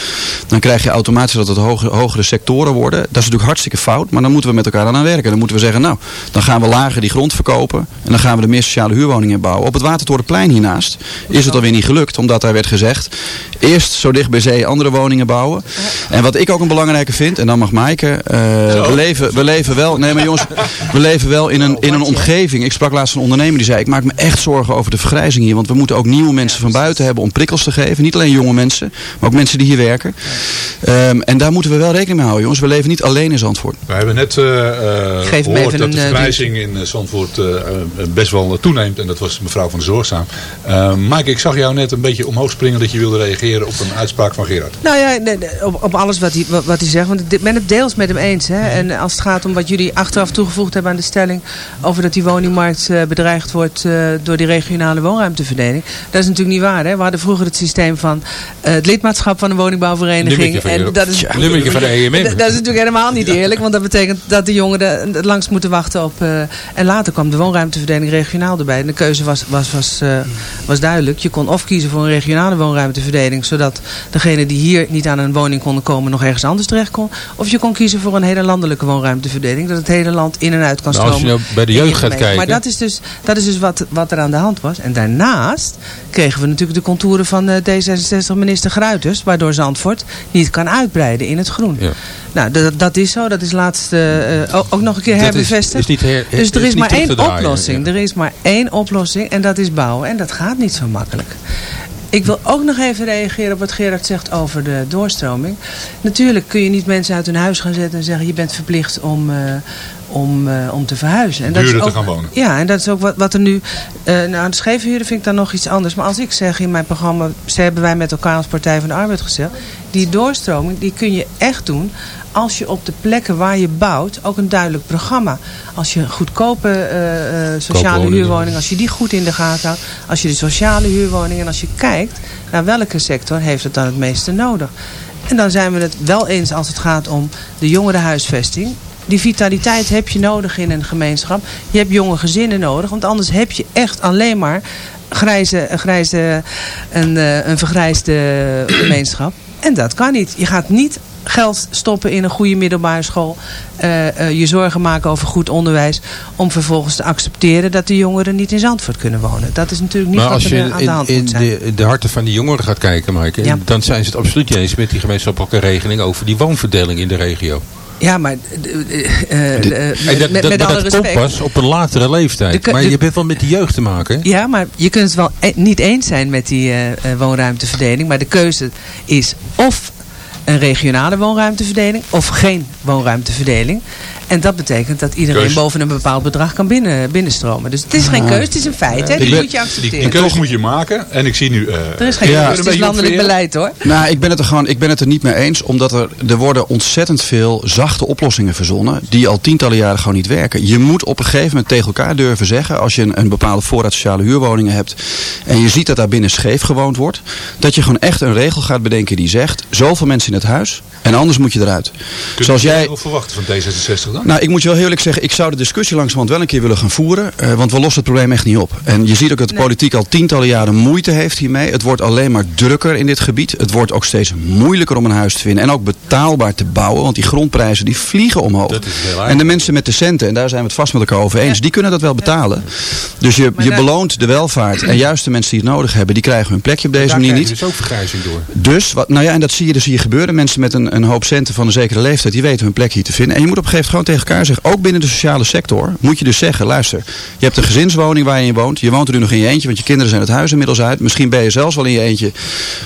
dan krijg je automatisch dat het hoge- hogere sectoren worden. Dat is natuurlijk hartstikke fout. Maar dan moeten we met elkaar aan werken. Dan moeten we zeggen, nou, dan gaan we lager die grond verkopen. En dan gaan we er meer sociale huurwoningen bouwen. Op het Watertorenplein hiernaast is het alweer niet gelukt. Omdat daar werd gezegd, eerst zo dicht bij zee andere woningen bouwen. En wat ik ook een belangrijke vind, en dan mag Maaike... eh, we, leven, we leven wel, nee maar jongens, we leven wel in een, in een omgeving. Ik sprak laatst een ondernemer die zei, ik maak me echt zorgen over de vergrijzing hier. Want we moeten ook nieuwe mensen van buiten hebben om prikkels te geven. Niet alleen jonge mensen, maar ook mensen die hier werken. Ehm, en daar moeten we wel rekening mee houden, jongens. We leven niet alleen in Zandvoort. We hebben net eh, eh, gehoord even dat de een, vergrijzing in Zandvoort best wel toeneemt. En dat was mevrouw van de Zorgzaam. Uh, Mike, ik zag jou net een beetje omhoog springen dat je wilde reageren op een uitspraak van Gerard. Nou ja, nee, nee, op, op alles wat hij, wat, wat hij zegt. Want ik ben het deels met hem eens. Hè. En als het gaat om wat jullie achteraf toegevoegd hebben aan de stelling... over dat die woningmarkt eh, bedreigd wordt eh, door die regionale woonruimteverdeling. Dat is natuurlijk niet waar. Hè. We hadden vroeger het systeem van eh, het lidmaatschap van een woningbouwvereniging. Van, en dat is, van de EMM. dat, dat is natuurlijk helemaal niet eerlijk. Want dat betekent dat de jongeren het langs moeten wachten op... en later kwam de woonruimteverdeling regionaal erbij. En de keuze was, was, was, was duidelijk. Je kon of kiezen voor een regionale woonruimteverdeling... zodat degene die hier niet aan een woning konden komen... nog ergens anders terecht kon. Of je kon kiezen voor een hele landelijke woonruimteverdeling. Dat het hele land in en uit kan Nou, stromen. als je nou bij de jeugd gaat kijken- Maar dat is dus, dat is dus wat, wat er aan de hand was. En daarnaast kregen we natuurlijk de contouren van eh, D66-minister Gruiters... waardoor Zandvoort niet kan uitbreiden in het groen. Ja. Nou, dat, dat is zo. Dat is laatst eh, eh, ook- ook nog een keer Dat is- herbevestigd. is niet her- dus er is maar één oplossing. ja. Er is maar één oplossing en dat is bouwen. En dat gaat niet zo makkelijk. Ik wil ook nog even reageren op wat Gerard zegt over de doorstroming. Natuurlijk kun je niet mensen uit hun huis gaan zetten en zeggen... je bent verplicht om, eh, om, eh, om te verhuizen. En dat is Duurder te ook- gaan wonen. Ja, en dat is ook wat, wat er nu... eh nou, aan de scheefhuren vind ik dan nog iets anders. Maar als ik zeg in mijn programma... ze hebben wij met elkaar als Partij van de Arbeid gezegd... die doorstroming die kun je echt doen... als je op de plekken waar je bouwt ook een duidelijk programma. Als je goedkope eh, eh, sociale huurwoningen... als je die goed in de gaten houdt... als je de sociale huurwoningen... en als je kijkt naar welke sector heeft het dan het meeste nodig. En dan zijn we het wel eens als het gaat om de jongerenhuisvesting. Die vitaliteit heb je nodig in een gemeenschap. Je hebt jonge gezinnen nodig. Want anders heb je echt alleen maar grijze, grijze, een, eh, een vergrijsde gemeenschap. En dat kan niet. Je gaat niet geld stoppen in een goede middelbare school. eh, eh, je zorgen maken over goed onderwijs. Om vervolgens te accepteren dat de jongeren niet in Zandvoort kunnen wonen. Dat is natuurlijk niet Maar wat als er je aan de in, hand in moet zijn. de, de harten van die jongeren gaat kijken, Maaike, Ja. dan zijn ze het absoluut niet eens met die gemeenschappelijke regeling over die woonverdeling in de regio. Ja, maar eh, dat, met, dat, met dat pas op een latere leeftijd. De maar de- je bent wel met de jeugd te maken. hè? Ja, maar je kunt het wel e- niet eens zijn met die woonruimteverdeling. Maar de keuze is of een regionale woonruimteverdeling of geen woonruimteverdeling. En dat betekent dat iedereen Keus. boven een bepaald bedrag kan binnen, binnenstromen. Dus het is geen keuze, het is een feit. Hè? Die moet je accepteren. die keuze moet je maken. En ik zie nu... eh, er is geen Ja. keuze, het is landelijk beleid hoor. Nou, ik ben het er gewoon, ik ben het er niet mee eens, omdat er, er worden ontzettend veel zachte oplossingen verzonnen, die al tientallen jaren gewoon niet werken. Je moet op een gegeven moment tegen elkaar durven zeggen, als je een, een bepaalde voorraad sociale huurwoningen hebt, en je ziet dat daar binnen scheef gewoond wordt, dat je gewoon echt een regel gaat bedenken die zegt, zoveel mensen in het huis, en anders moet je eruit. Kun Zoals je jij, regel verwachten van D66 dan? Nou, ik moet je wel heel eerlijk zeggen, ik zou de discussie langzamerhand wel een keer willen gaan voeren. eh, want we lossen het probleem echt niet op. En je ziet ook dat de politiek al tientallen jaren moeite heeft hiermee. Het wordt alleen maar drukker in dit gebied. Het wordt ook steeds moeilijker om een huis te vinden. En ook betaalbaar te bouwen. Want die grondprijzen die vliegen omhoog. Dat is heel en de mensen met de centen, en daar zijn we het vast met elkaar over eens, Ja. die kunnen dat wel betalen. Dus je, je beloont de welvaart. En juist de mensen die het nodig hebben, die krijgen hun plekje op deze manier niet. dus ook vergrijzing door. Dus, wat, nou ja, en dat zie je dus hier gebeuren. Mensen met een, een hoop centen van een zekere leeftijd, die weten hun plek hier te vinden. En je moet op een gegeven moment gewoon tegen elkaar zeggen, ook binnen de sociale sector, moet je dus zeggen, luister, je hebt een gezinswoning waar je in woont. Je woont er nu nog in je eentje, want je kinderen zijn het huis inmiddels uit. Misschien ben je zelfs wel in je eentje,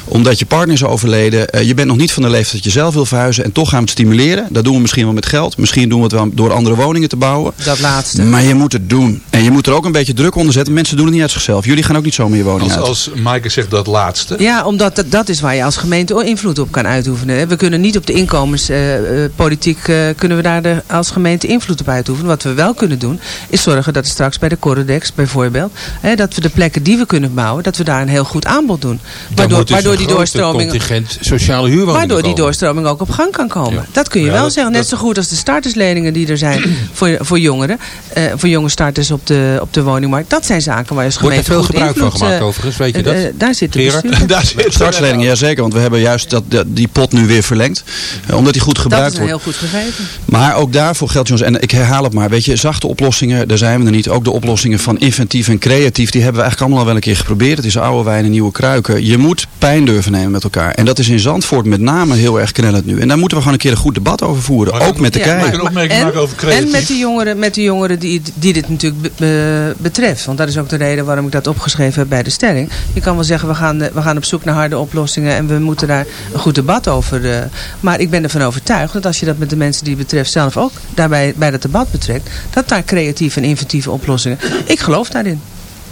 omdat je partner is overleden. Eh, je bent nog niet van de leeftijd dat je zelf wil verhuizen. En toch gaan we het stimuleren. Dat doen we misschien wel met geld. Misschien doen we het wel door andere woningen te bouwen. Dat laatste. Maar je moet het doen. En je moet er ook een beetje druk onder zetten. Mensen doen het niet uit zichzelf. Jullie gaan ook niet zomaar je woning Als, uit. als Maaike zegt dat laatste. Ja, omdat dat, dat is waar je als gemeente invloed op kan uitoefenen. We kunnen niet op de inkomenspolitiek, kunnen we daar de, als gemeente invloed op uitoefenen. Wat we wel kunnen doen, is zorgen dat er straks bij de Corodex bijvoorbeeld, hè, dat we de plekken die we kunnen bouwen, dat we daar een heel goed aanbod doen. Waardoor, dus waardoor een die doorstroming contingent sociale huurwoningen Waardoor die doorstroming ook op gang kan komen. Ja. Dat kun je Ja, wel dat- zeggen. Net dat- zo goed als de startersleningen die er zijn voor, voor jongeren. eh, voor jonge starters op de, op de woningmarkt. Dat zijn zaken waar je als Wordt er gemeente veel goed gebruik van gemaakt eh, overigens, weet je eh, dat? eh, daar zit de. Daar zit ja zeker. Want we hebben juist dat, dat- die pot nu weer verlengd. omdat die goed Dat gebruikt is een wordt. heel goed gegeven. Maar ook daarvoor geldt, jongens, en ik herhaal het maar. Weet je, zachte oplossingen, daar zijn we er niet. Ook de oplossingen van inventief en creatief, die hebben we eigenlijk allemaal al wel een keer geprobeerd. Het is oude wijn en nieuwe kruiken. Je moet pijn durven nemen met elkaar. En dat is in Zandvoort met name heel erg knellend nu. En daar moeten we gewoon een keer een goed debat over voeren. Maar ook met de Ja, opmerking en, en met de jongeren, met de jongeren die, die dit natuurlijk be- be- betreft. Want dat is ook de reden waarom ik dat opgeschreven heb bij de stelling. Je kan wel zeggen, we gaan, eh, we gaan op zoek naar harde oplossingen. En we moeten daar een goed debat over. eh, maar ik ben ervan overtuigd dat als je dat met de mensen die het betreft zelf ook daarbij bij dat debat betrekt. Dat daar creatieve en inventieve oplossingen. Ik geloof daarin.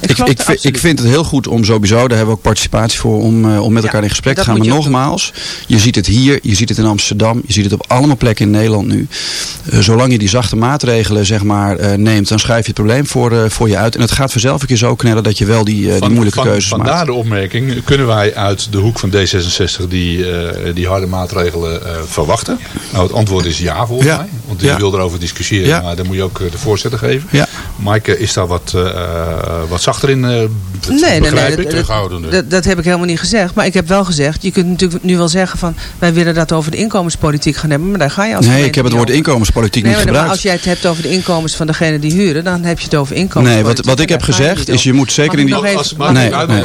Ik, Ik, vind, ik absoluut. vind het heel goed om sowieso, daar hebben we ook participatie voor, om, eh, om met Ja, elkaar in gesprek te gaan. Maar je nogmaals, je ziet het hier, je ziet het in Amsterdam, je ziet het op allemaal plekken in Nederland nu. Eh, zolang je die zachte maatregelen zeg maar, eh, neemt, dan schuif je het probleem voor, voor je uit. En het gaat vanzelf een keer zo knellen dat je wel die, die moeilijke van- keuzes Vandaar maakt. de opmerking, kunnen wij uit de hoek van D66 die, die harde maatregelen verwachten? Nou, het antwoord is ja volgens Ja. mij. Want die Ja. wil erover discussiëren, maar dan moet je ook de voorzitter geven. Maaike, is daar wat, wat zachter in? eh, dat Nee, nee, nee. ik. Dat, Terughoudender. dat, dat heb ik helemaal niet gezegd. Maar ik heb wel gezegd, je kunt natuurlijk nu wel zeggen van... wij willen dat over de inkomenspolitiek gaan hebben. Maar daar ga je als Nee, ik heb het woord over. inkomenspolitiek Nee, niet maar, maar gebruikt. als jij het hebt over de inkomens van degene die huren... dan heb je het over Nee, inkomenspolitiek. wat, wat ik heb gezegd is, je moet zeker Mag in die... nog even- Als, mag Nee, ik nee?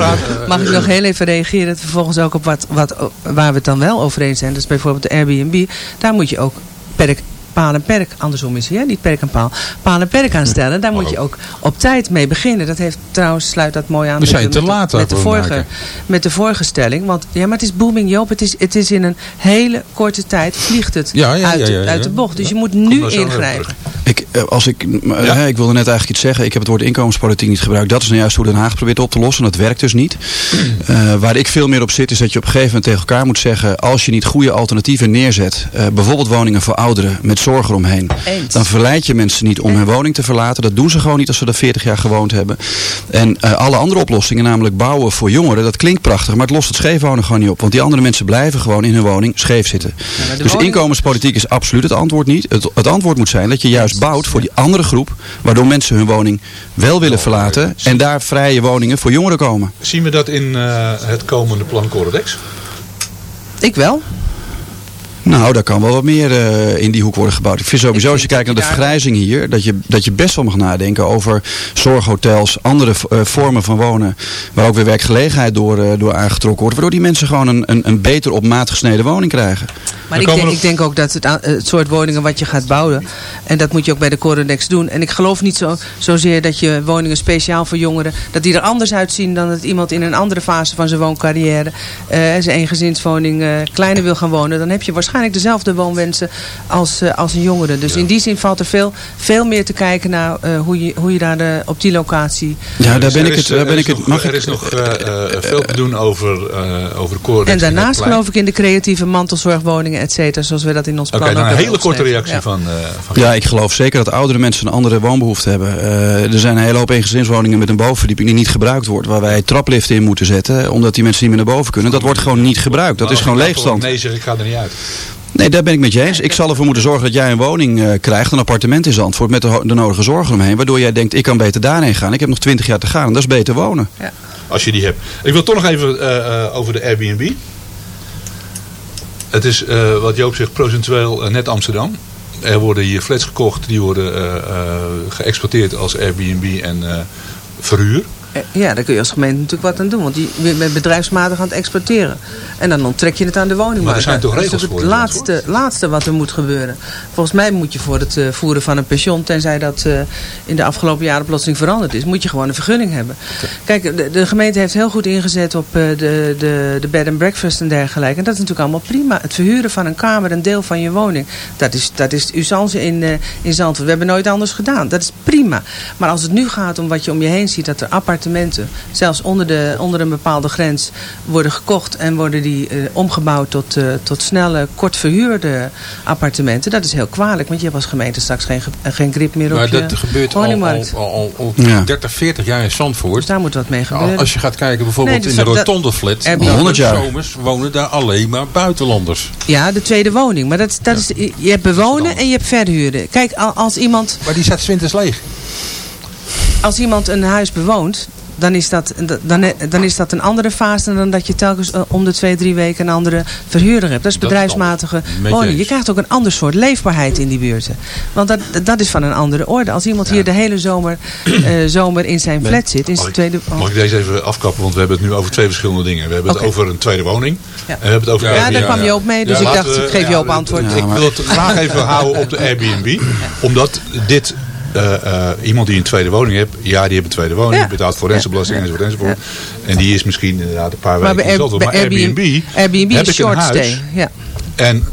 Mag ik nog heel even reageren vervolgens ook op wat, wat, waar we het dan wel over eens zijn. Dat is bijvoorbeeld de Airbnb. Daar moet je ook perk, paal en perk, andersom is het, hè? niet perk en paal, paal en perk aanstellen. Daar moet je ook op tijd mee beginnen. Dat heeft trouwens, sluit dat mooi aan We met, zijn te met, de- laat met, de vorige, maken. met de vorige stelling. Want ja, maar het is booming Joop. Het is, het is in een hele korte tijd vliegt het Ja, ja, uit, ja, de- ja, ja. uit de bocht. Dus je moet nu ingrijpen. Ik, eh, als ik, m- eh, Ja? hè, ik wilde net eigenlijk iets zeggen. Ik heb het woord inkomenspolitiek niet gebruikt. Dat is nou juist hoe Den Haag probeert op te lossen. Dat werkt dus niet. Eh, waar ik veel meer op zit is dat je op een gegeven moment tegen elkaar moet zeggen. Als je niet goede alternatieven neerzet. eh, bijvoorbeeld woningen voor ouderen met zorg eromheen. Eens. Dan verleid je mensen niet om hun woning te verlaten. Dat doen ze gewoon niet als ze er 40 jaar gewoond hebben. En eh, alle andere oplossingen, namelijk bouwen voor jongeren. Dat klinkt prachtig, maar het lost het scheefwonen gewoon niet op. Want die andere mensen blijven gewoon in hun woning scheef zitten. dus woning- inkomenspolitiek is absoluut het antwoord niet. Het, het antwoord moet zijn dat je juist bouwt voor die andere groep. Waardoor mensen hun woning wel willen verlaten. En daar vrije woningen voor jongeren komen. Zien we dat in eh, het komende plan Corredex? Ik wel. Nou, daar kan wel wat meer eh, in die hoek worden gebouwd. Ik vind sowieso, als je kijkt naar de vergrijzing hier, dat je, dat je best wel mag nadenken over zorghotels, andere eh, vormen van wonen, waar ook weer werkgelegenheid door, eh, door aangetrokken wordt. Waardoor die mensen gewoon een, een, een beter op maat gesneden woning krijgen. Maar ik denk, nog- ik denk ook dat het, het soort woningen wat je gaat bouwen. En dat moet je ook bij de Coronex doen. En ik geloof niet zo, zozeer dat je woningen speciaal voor jongeren. Dat die er anders uitzien dan dat iemand in een andere fase van zijn wooncarrière. eh zijn eengezinswoning eh kleiner wil gaan wonen. Dan heb je waarschijnlijk dezelfde woonwensen als, eh, als een jongere. Dus in die zin valt er veel, veel meer te kijken naar eh, hoe, je, hoe je daar de, op die locatie. Ja, daar ben er ik is, het. Daar er ben is ik het nog- mag er is nog eh, eh, veel te doen over, eh, over de Corredex. En daarnaast geloof ik in de creatieve mantelzorgwoningen, et cetera. Zoals we dat in ons Oké, plan dan ook een hebben hele korte reactie Ja. van, eh, van Ja, ik geloof zeker dat oudere mensen een andere woonbehoefte hebben. Eh, er zijn een hele hoop eengezinswoningen met een bovenverdieping die niet gebruikt wordt. Waar wij trapliften in moeten zetten, omdat die mensen niet meer naar boven kunnen. Dat wordt gewoon niet gebruikt. Dat is gewoon ik nou leegstand. Nee zeg, ik ga er niet uit. Nee, daar ben ik met je eens. Ik zal ervoor moeten zorgen dat jij een woning eh, krijgt, een appartement in Zandvoort, met de, nodige zorg eromheen. Waardoor jij denkt, ik kan beter daarheen gaan. Ik heb nog twintig jaar te gaan en dat is beter wonen. Als je die hebt. Ik wil toch nog even eh, eh, over de Airbnb. Het is, eh, wat Joop zegt, procentueel net Amsterdam. Er worden hier flats gekocht, die worden eh, eh, geëxporteerd als Airbnb en eh, verhuur. Eh, Ja, daar kun je als gemeente natuurlijk wat aan doen. Want je bent bedrijfsmatig aan het exporteren. En dan onttrek je het aan de woningmarkt. Maar er zijn toch Dat is regels natuurlijk voor het laatste, laatste wat er moet gebeuren. Volgens mij moet je voor het eh, voeren van een pensioen... tenzij dat eh, in de afgelopen jaren plotseling veranderd is... moet je gewoon een vergunning hebben. Kijk, de, de gemeente heeft heel goed ingezet op de, de, de bed and breakfast en dergelijke. En dat is natuurlijk allemaal prima. Het verhuren van een kamer, een deel van je woning... dat is, dat is usance in, in Zandvoort. We hebben nooit anders gedaan. Dat is prima. Maar als het nu gaat om wat je om je heen ziet... dat er apart appartementen, zelfs onder, de, onder een bepaalde grens, worden gekocht en worden die eh, omgebouwd tot, eh, tot snelle, kort verhuurde appartementen. Dat is heel kwalijk, want je hebt als gemeente straks geen, ge- geen grip meer op Maar je dat gebeurt al, al, al, al, al Ja. 30, 40 jaar in Zandvoort. Dus daar moet wat mee gebeuren. Als je gaat kijken bijvoorbeeld Nee, dus in de dat- dat- rotonde flat. Airbnb. 100 jaar. zomers wonen daar alleen maar buitenlanders. Ja, de tweede woning. Maar dat, dat is, je hebt bewonen en je hebt verhuren. Kijk, al- als iemand, Maar die staat winters leeg. als iemand een huis bewoont, dan is, dat, dan, dan is dat een andere fase dan dat je telkens eh, om de twee, drie weken een andere verhuurder hebt. Dat is bedrijfsmatige woning. Je krijgt ook een ander soort leefbaarheid in die buurten. Want dat, dat is van een andere orde. Als iemand hier de hele zomer, eh, zomer in zijn flat zit, is ik- tweede... oh. Mag ik deze even afkappen, want we hebben het nu over twee verschillende dingen. We hebben het over een tweede woning. Ja. En we hebben het over Ja, daar kwam je ook mee, dus Ja, ik dacht, we- ik geef je op antwoord. Ja, ik wil het graag even houden op de Airbnb. Omdat dit, eh, eh, iemand die een tweede woning heeft, ja die heeft een tweede woning, Ja. betaalt forensenbelasting enzovoort enzovoort. En die is misschien inderdaad een paar Maar weken bij, Air- bij Maar Airbnb, Airbnb heb ik een short huis stay. Ja. en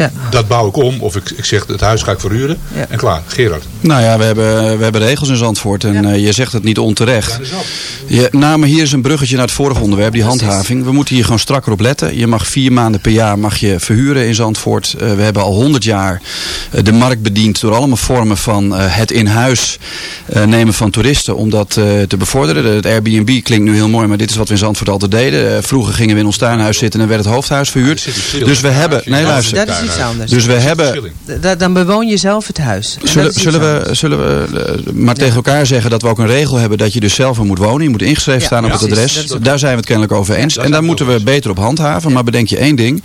Ja. dat bouw ik om of ik, ik zeg het huis ga ik verhuren Ja. en klaar. Gerard. Nou ja, we hebben, we hebben regels in Zandvoort en eh, je zegt het niet onterecht. Je, nou, maar hier is een bruggetje naar het vorige onderwerp, die handhaving. We moeten hier gewoon strakker op letten. Je mag vier maanden per jaar mag je verhuren in Zandvoort. Eh, we hebben al honderd jaar eh, de markt bediend door allemaal vormen van eh, het in huis eh, nemen van toeristen. Om dat eh, te bevorderen. Het Airbnb klinkt nu heel mooi, maar dit is wat we in Zandvoort altijd deden. Vroeger gingen we in ons tuinhuis zitten en werd het hoofdhuis verhuurd. Dus we hebben... Nee, luister. Iets anders. Dus we hebben... Da- dan bewoon je zelf het huis. En Zullen, we, zullen we eh, maar tegen elkaar zeggen dat we ook een regel hebben dat je dus zelf er moet wonen. Je moet ingeschreven Ja, staan op ja, het adres. Daar zijn we het kennelijk over eens. en daar moeten we beter op handhaven. Maar bedenk je één ding.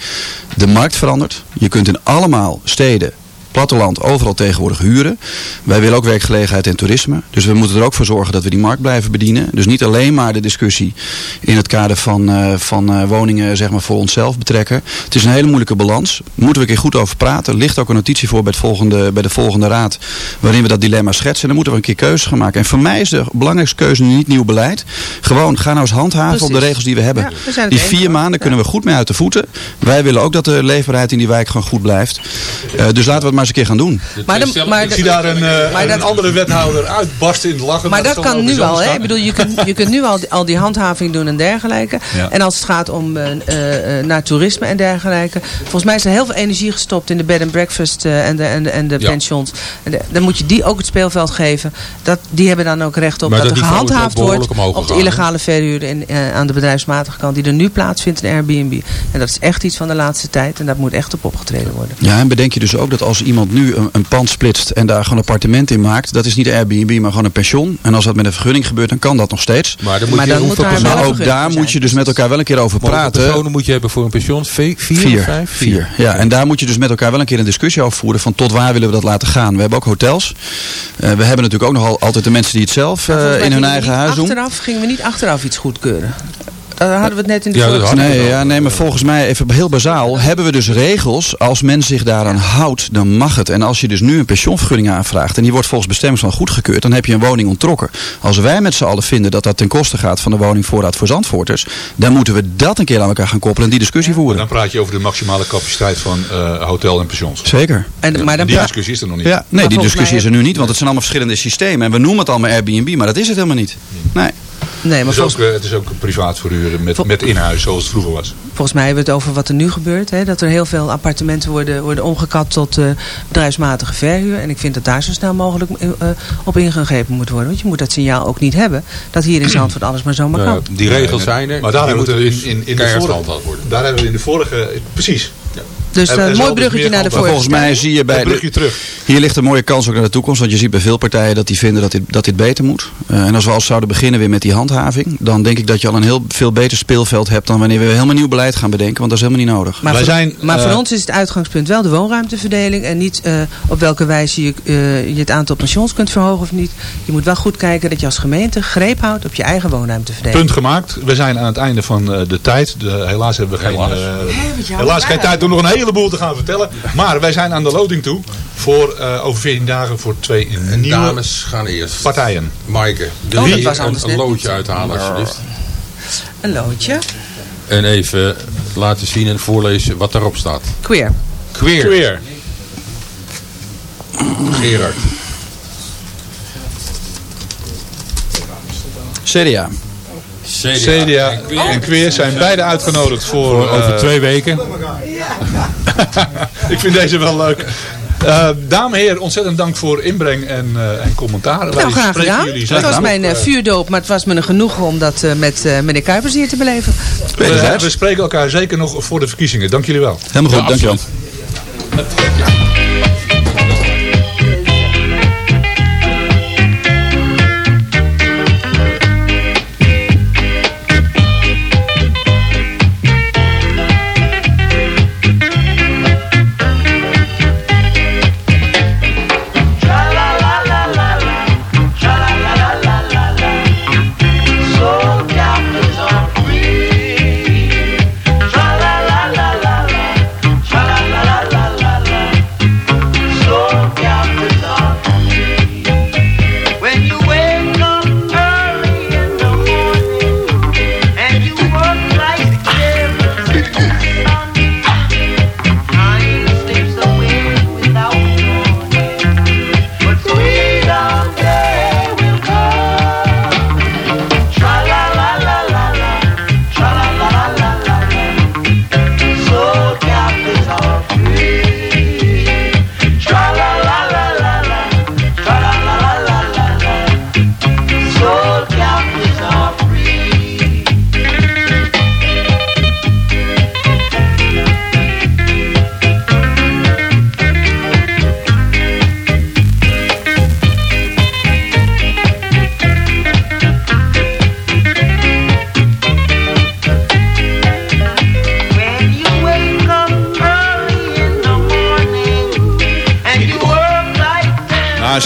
De markt verandert. Je kunt in allemaal steden platteland overal tegenwoordig huren. Wij willen ook werkgelegenheid en toerisme. Dus we moeten er ook voor zorgen dat we die markt blijven bedienen. Dus niet alleen maar de discussie in het kader van, eh, van eh, woningen zeg maar, voor onszelf betrekken. Het is een hele moeilijke balans. Moeten we een keer goed over praten. Er ligt ook een notitie voor bij, het volgende, bij de volgende raad. Waarin we dat dilemma schetsen. En dan moeten we een keer keuzes gaan maken. En voor mij is de belangrijkste keuze nu niet nieuw beleid. Gewoon ga nou eens handhaven op de regels die we hebben. Ja, we die vier maanden Ja. kunnen we goed mee uit de voeten. Wij willen ook dat de leefbaarheid in die wijk gewoon goed blijft. Eh, dus laten we het maar eens een keer gaan doen. Maar, de, maar, Ik zie daar een, eh, Maar een dat- andere wethouder uitbarsten in het lachen. maar dat zal kan nu al. Hè? Ik bedoel, je kunt, je kunt nu al, die- al die handhaving doen en dergelijke. Ja. En als het gaat om eh, eh, eh, naar toerisme en dergelijke. Volgens mij is er heel veel energie gestopt in de bed and breakfast eh, en de, en de, en de Ja. pensions. En de- dan moet je die ook het speelveld geven. Dat, die hebben dan ook recht op Maar dat, dat er gehandhaafd wordt op de illegale verhuur in, eh, aan de bedrijfsmatige kant. Die er nu plaatsvindt in Airbnb. En dat is echt iets van de laatste tijd. En daar moet echt op opgetreden worden. Ja, en bedenk je dus ook dat als iemand nu een, een pand splitst en daar gewoon een appartement in maakt, dat is niet een Airbnb, maar gewoon een pension. En als dat met een vergunning gebeurt, dan kan dat nog steeds. Maar dan moet Maar je dan moet hoeveel daar Maar ook daar moet je dus met elkaar wel een keer over hoeveel praten. personen moet je hebben voor een pension? Vier, vier, of vijf? Vier. Ja, en daar moet je dus met elkaar wel een keer een discussie over voeren van tot waar willen we dat laten gaan. We hebben ook hotels. Eh, we hebben natuurlijk ook nog al, altijd de mensen die het zelf eh, in hun eigen huis doen. Achteraf gingen we niet achteraf iets goedkeuren. Daar hadden we het net in de Ja, dat vorige hadden we Nee, ja, nee, maar volgens mij, even heel bazaal, hebben we dus regels. Als men zich daaraan houdt, dan mag het. En als je dus nu een pensioenvergunning aanvraagt en die wordt volgens bestemmingsplan goedgekeurd, dan heb je een woning onttrokken. Als wij met z'n allen vinden dat dat ten koste gaat van de woningvoorraad voor Zandvoorters, dan moeten we dat een keer aan elkaar gaan koppelen en die discussie Dan voeren. praat je over de maximale capaciteit van eh, hotel en pensions. Zeker. En, maar dan die discussie is er nog niet. Ja, nee, die discussie mij- is er nu niet, want het zijn allemaal verschillende systemen. En we noemen het allemaal Airbnb, maar dat is het helemaal niet. Nee. Nee, maar Het is, volgens, ook, eh, het is ook privaat verhuren met, Vol- met inhuis zoals het vroeger was. volgens mij hebben we het over wat er nu gebeurt. Hè, dat er heel veel appartementen worden, worden omgekapt tot eh, bedrijfsmatige verhuur. En ik vind dat daar zo snel mogelijk eh, op ingegrepen moet worden. Want je moet dat signaal ook niet hebben. Dat hier in Zandvoort alles maar zomaar Eh, kan. die regels zijn er. Maar daar hebben we in, in, in de keihard vorige, gehandhaafd worden. daar hebben we in de vorige, precies. Dus en- een en mooi bruggetje naar de vorige. volgens mij zie je bij de, terug. Hier ligt een mooie kans ook naar de toekomst. Want je ziet bij veel partijen dat die vinden dat dit, dat dit beter moet. Eh, en als we als zouden beginnen weer met die handhaving. Dan denk ik dat je al een heel veel beter speelveld hebt. Dan wanneer we helemaal nieuw beleid gaan bedenken. Want dat is helemaal niet nodig. Maar, Wij voor, zijn, maar voor eh, ons is het uitgangspunt wel de woonruimteverdeling. En niet eh, op welke wijze je, eh, je het aantal pensions kunt verhogen of niet. Je moet wel goed kijken dat je als gemeente greep houdt op je eigen woonruimteverdeling. Punt gemaakt. We zijn aan het einde van eh, de tijd. De, helaas hebben we geen, Helaas. eh, helaas geen tijd om nog een heleboel te gaan vertellen. Maar wij zijn aan de loting toe. Voor eh, over 14 dagen voor twee En nieuwe dames gaan eerst. partijen. Maaike, de dat hier was een, loodje uithalen alsjeblieft. Een loodje. En even laten zien en voorlezen wat daarop staat. Queer. Queer. Queer. Gerard. CDA. CDA en Queer zijn beide uitgenodigd voor... Voor over eh, twee weken. ik vind deze wel leuk. Eh dames en heren, ontzettend dank voor inbreng en, eh, en commentaar. Wij Nou, graag gedaan. jullie Het was mijn vuurdoop, maar het was me een genoegen om dat met meneer Kuipers hier te beleven. we, we spreken elkaar zeker nog voor de verkiezingen. Dank jullie wel. Helemaal goed, Ja, dankjewel. When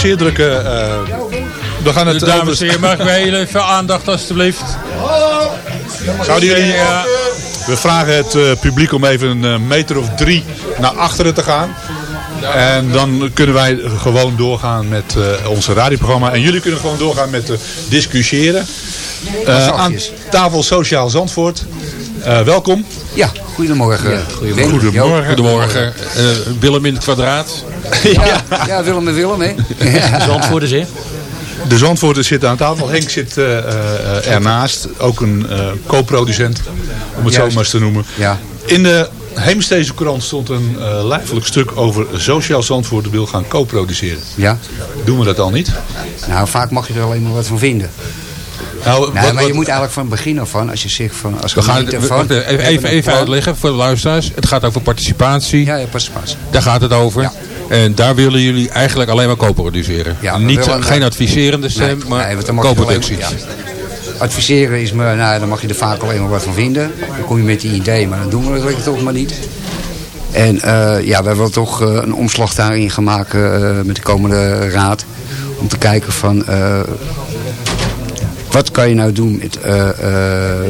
Een zeer drukke... eh, we gaan het Dames en heren, mag ik heel even aandacht alstublieft? Zouden jullie... We vragen het eh, publiek om even een eh, meter of drie naar achteren te gaan. En dan kunnen wij gewoon doorgaan met eh, onze radioprogramma. En jullie kunnen gewoon doorgaan met eh, discussiëren. Eh, aan tafel Sociaal Zandvoort. Eh, welkom. Ja, goedemorgen. goedemorgen. Goedemorgen. Goedemorgen. Eh, Willem in het kwadraat. Ja, ja, Willem en Willem, hè? Ja. Zandvoorters, hè? De Zandvoorters zitten aan tafel. Henk zit eh, eh, ernaast. Ook een eh co-producent, om het zo maar eens te noemen. Ja. In de Heemstede krant stond een eh lijfelijk stuk over Sociaal Zandvoort wil gaan co-produceren. Ja. Doen we dat al niet? Nou, vaak mag je er alleen maar wat van vinden. Nou, Nee, wat- maar wat- je moet eigenlijk van het begin af van, als je zegt van... Als We gaan het, even, even, uitleggen voor de luisteraars. Het gaat over participatie. Ja, ja, pas, pas. Daar gaat het over. En daar willen jullie eigenlijk alleen maar co-produceren. Ja, Niet, willen- geen adviserende stem, Nee, maar nee, co-productie. ja. Adviseren is me, nou, dan mag je er vaak alleen maar wat van vinden. Dan kom je met die idee, maar dan doen we het toch maar niet. En eh, ja, we hebben toch eh, een omslag daarin gemaakt eh, met de komende raad. Om te kijken van, wat kan je nou doen met,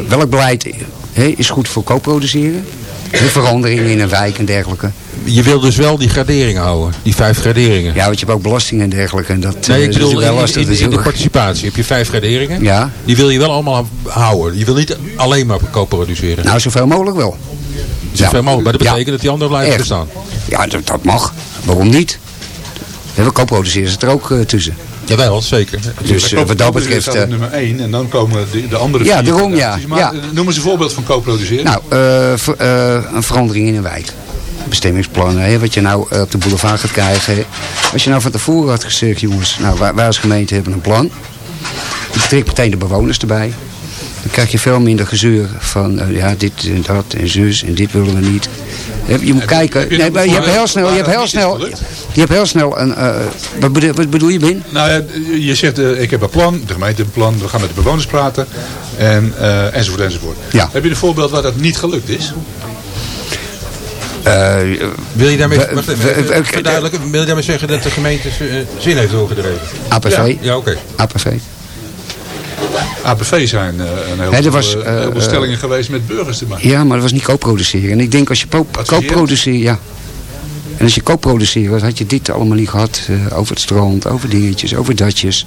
welk beleid is goed voor co-produceren? De veranderingen in een wijk en dergelijke. Je wil dus wel die graderingen houden. Die vijf graderingen. Ja, want je hebt ook belastingen en dergelijke. En dat Nee, eh, ik bedoel, wel lastig in, in de participatie heb je vijf graderingen. Ja. Die wil je wel allemaal houden. Je wil niet alleen maar co-produceren. Nou, zoveel mogelijk wel. Zoveel mogelijk. Maar dat Ja. betekent dat die anderen blijven Echt. bestaan. Ja, dat, dat mag. Waarom niet? We co-produceren zit er ook eh, tussen. Jawel, zeker. Dus eh, wat dat betreft... eh, nummer 1 en dan komen de, de andere Ja, vier daarom, ja. Maar Ja. eh, noem eens een voorbeeld van co-produceren. nou, eh, ver- eh, een verandering in een wijk. Bestemmingsplannen, hè, wat je nou eh, op de boulevard gaat krijgen. Als je nou van tevoren had gezegd, jongens, nou, wij, wij als gemeente hebben een plan. Je betrekt meteen de bewoners erbij. Dan krijg je veel minder gezeur van, eh, ja, dit en dat en zus en dit willen we niet. Je je moet kijken, je nee, hebt heel snel, je hebt heel snel, je hebt heel snel een, eh, wat, bedoel, wat bedoel je, Ben? Nou je zegt, eh, ik heb een plan, de gemeente heeft een plan, we gaan met de bewoners praten. En, eh, enzovoort, enzovoort. Ja. Heb je een voorbeeld waar dat niet gelukt is? Wil je daarmee, wacht even, wil je daarmee zeggen dat de gemeente zin heeft doorgedreven? APV? Ja. Ja, oké. APV. APV zijn eh, een heel Nee, er was, eh, eh, heel veel stellingen geweest met burgers te maken. Ja, maar dat was niet co-produceren. En ik denk als je co-produceert, ja. En als je co-produceert, had je dit allemaal niet gehad. eh, over het strand, over dingetjes, over datjes.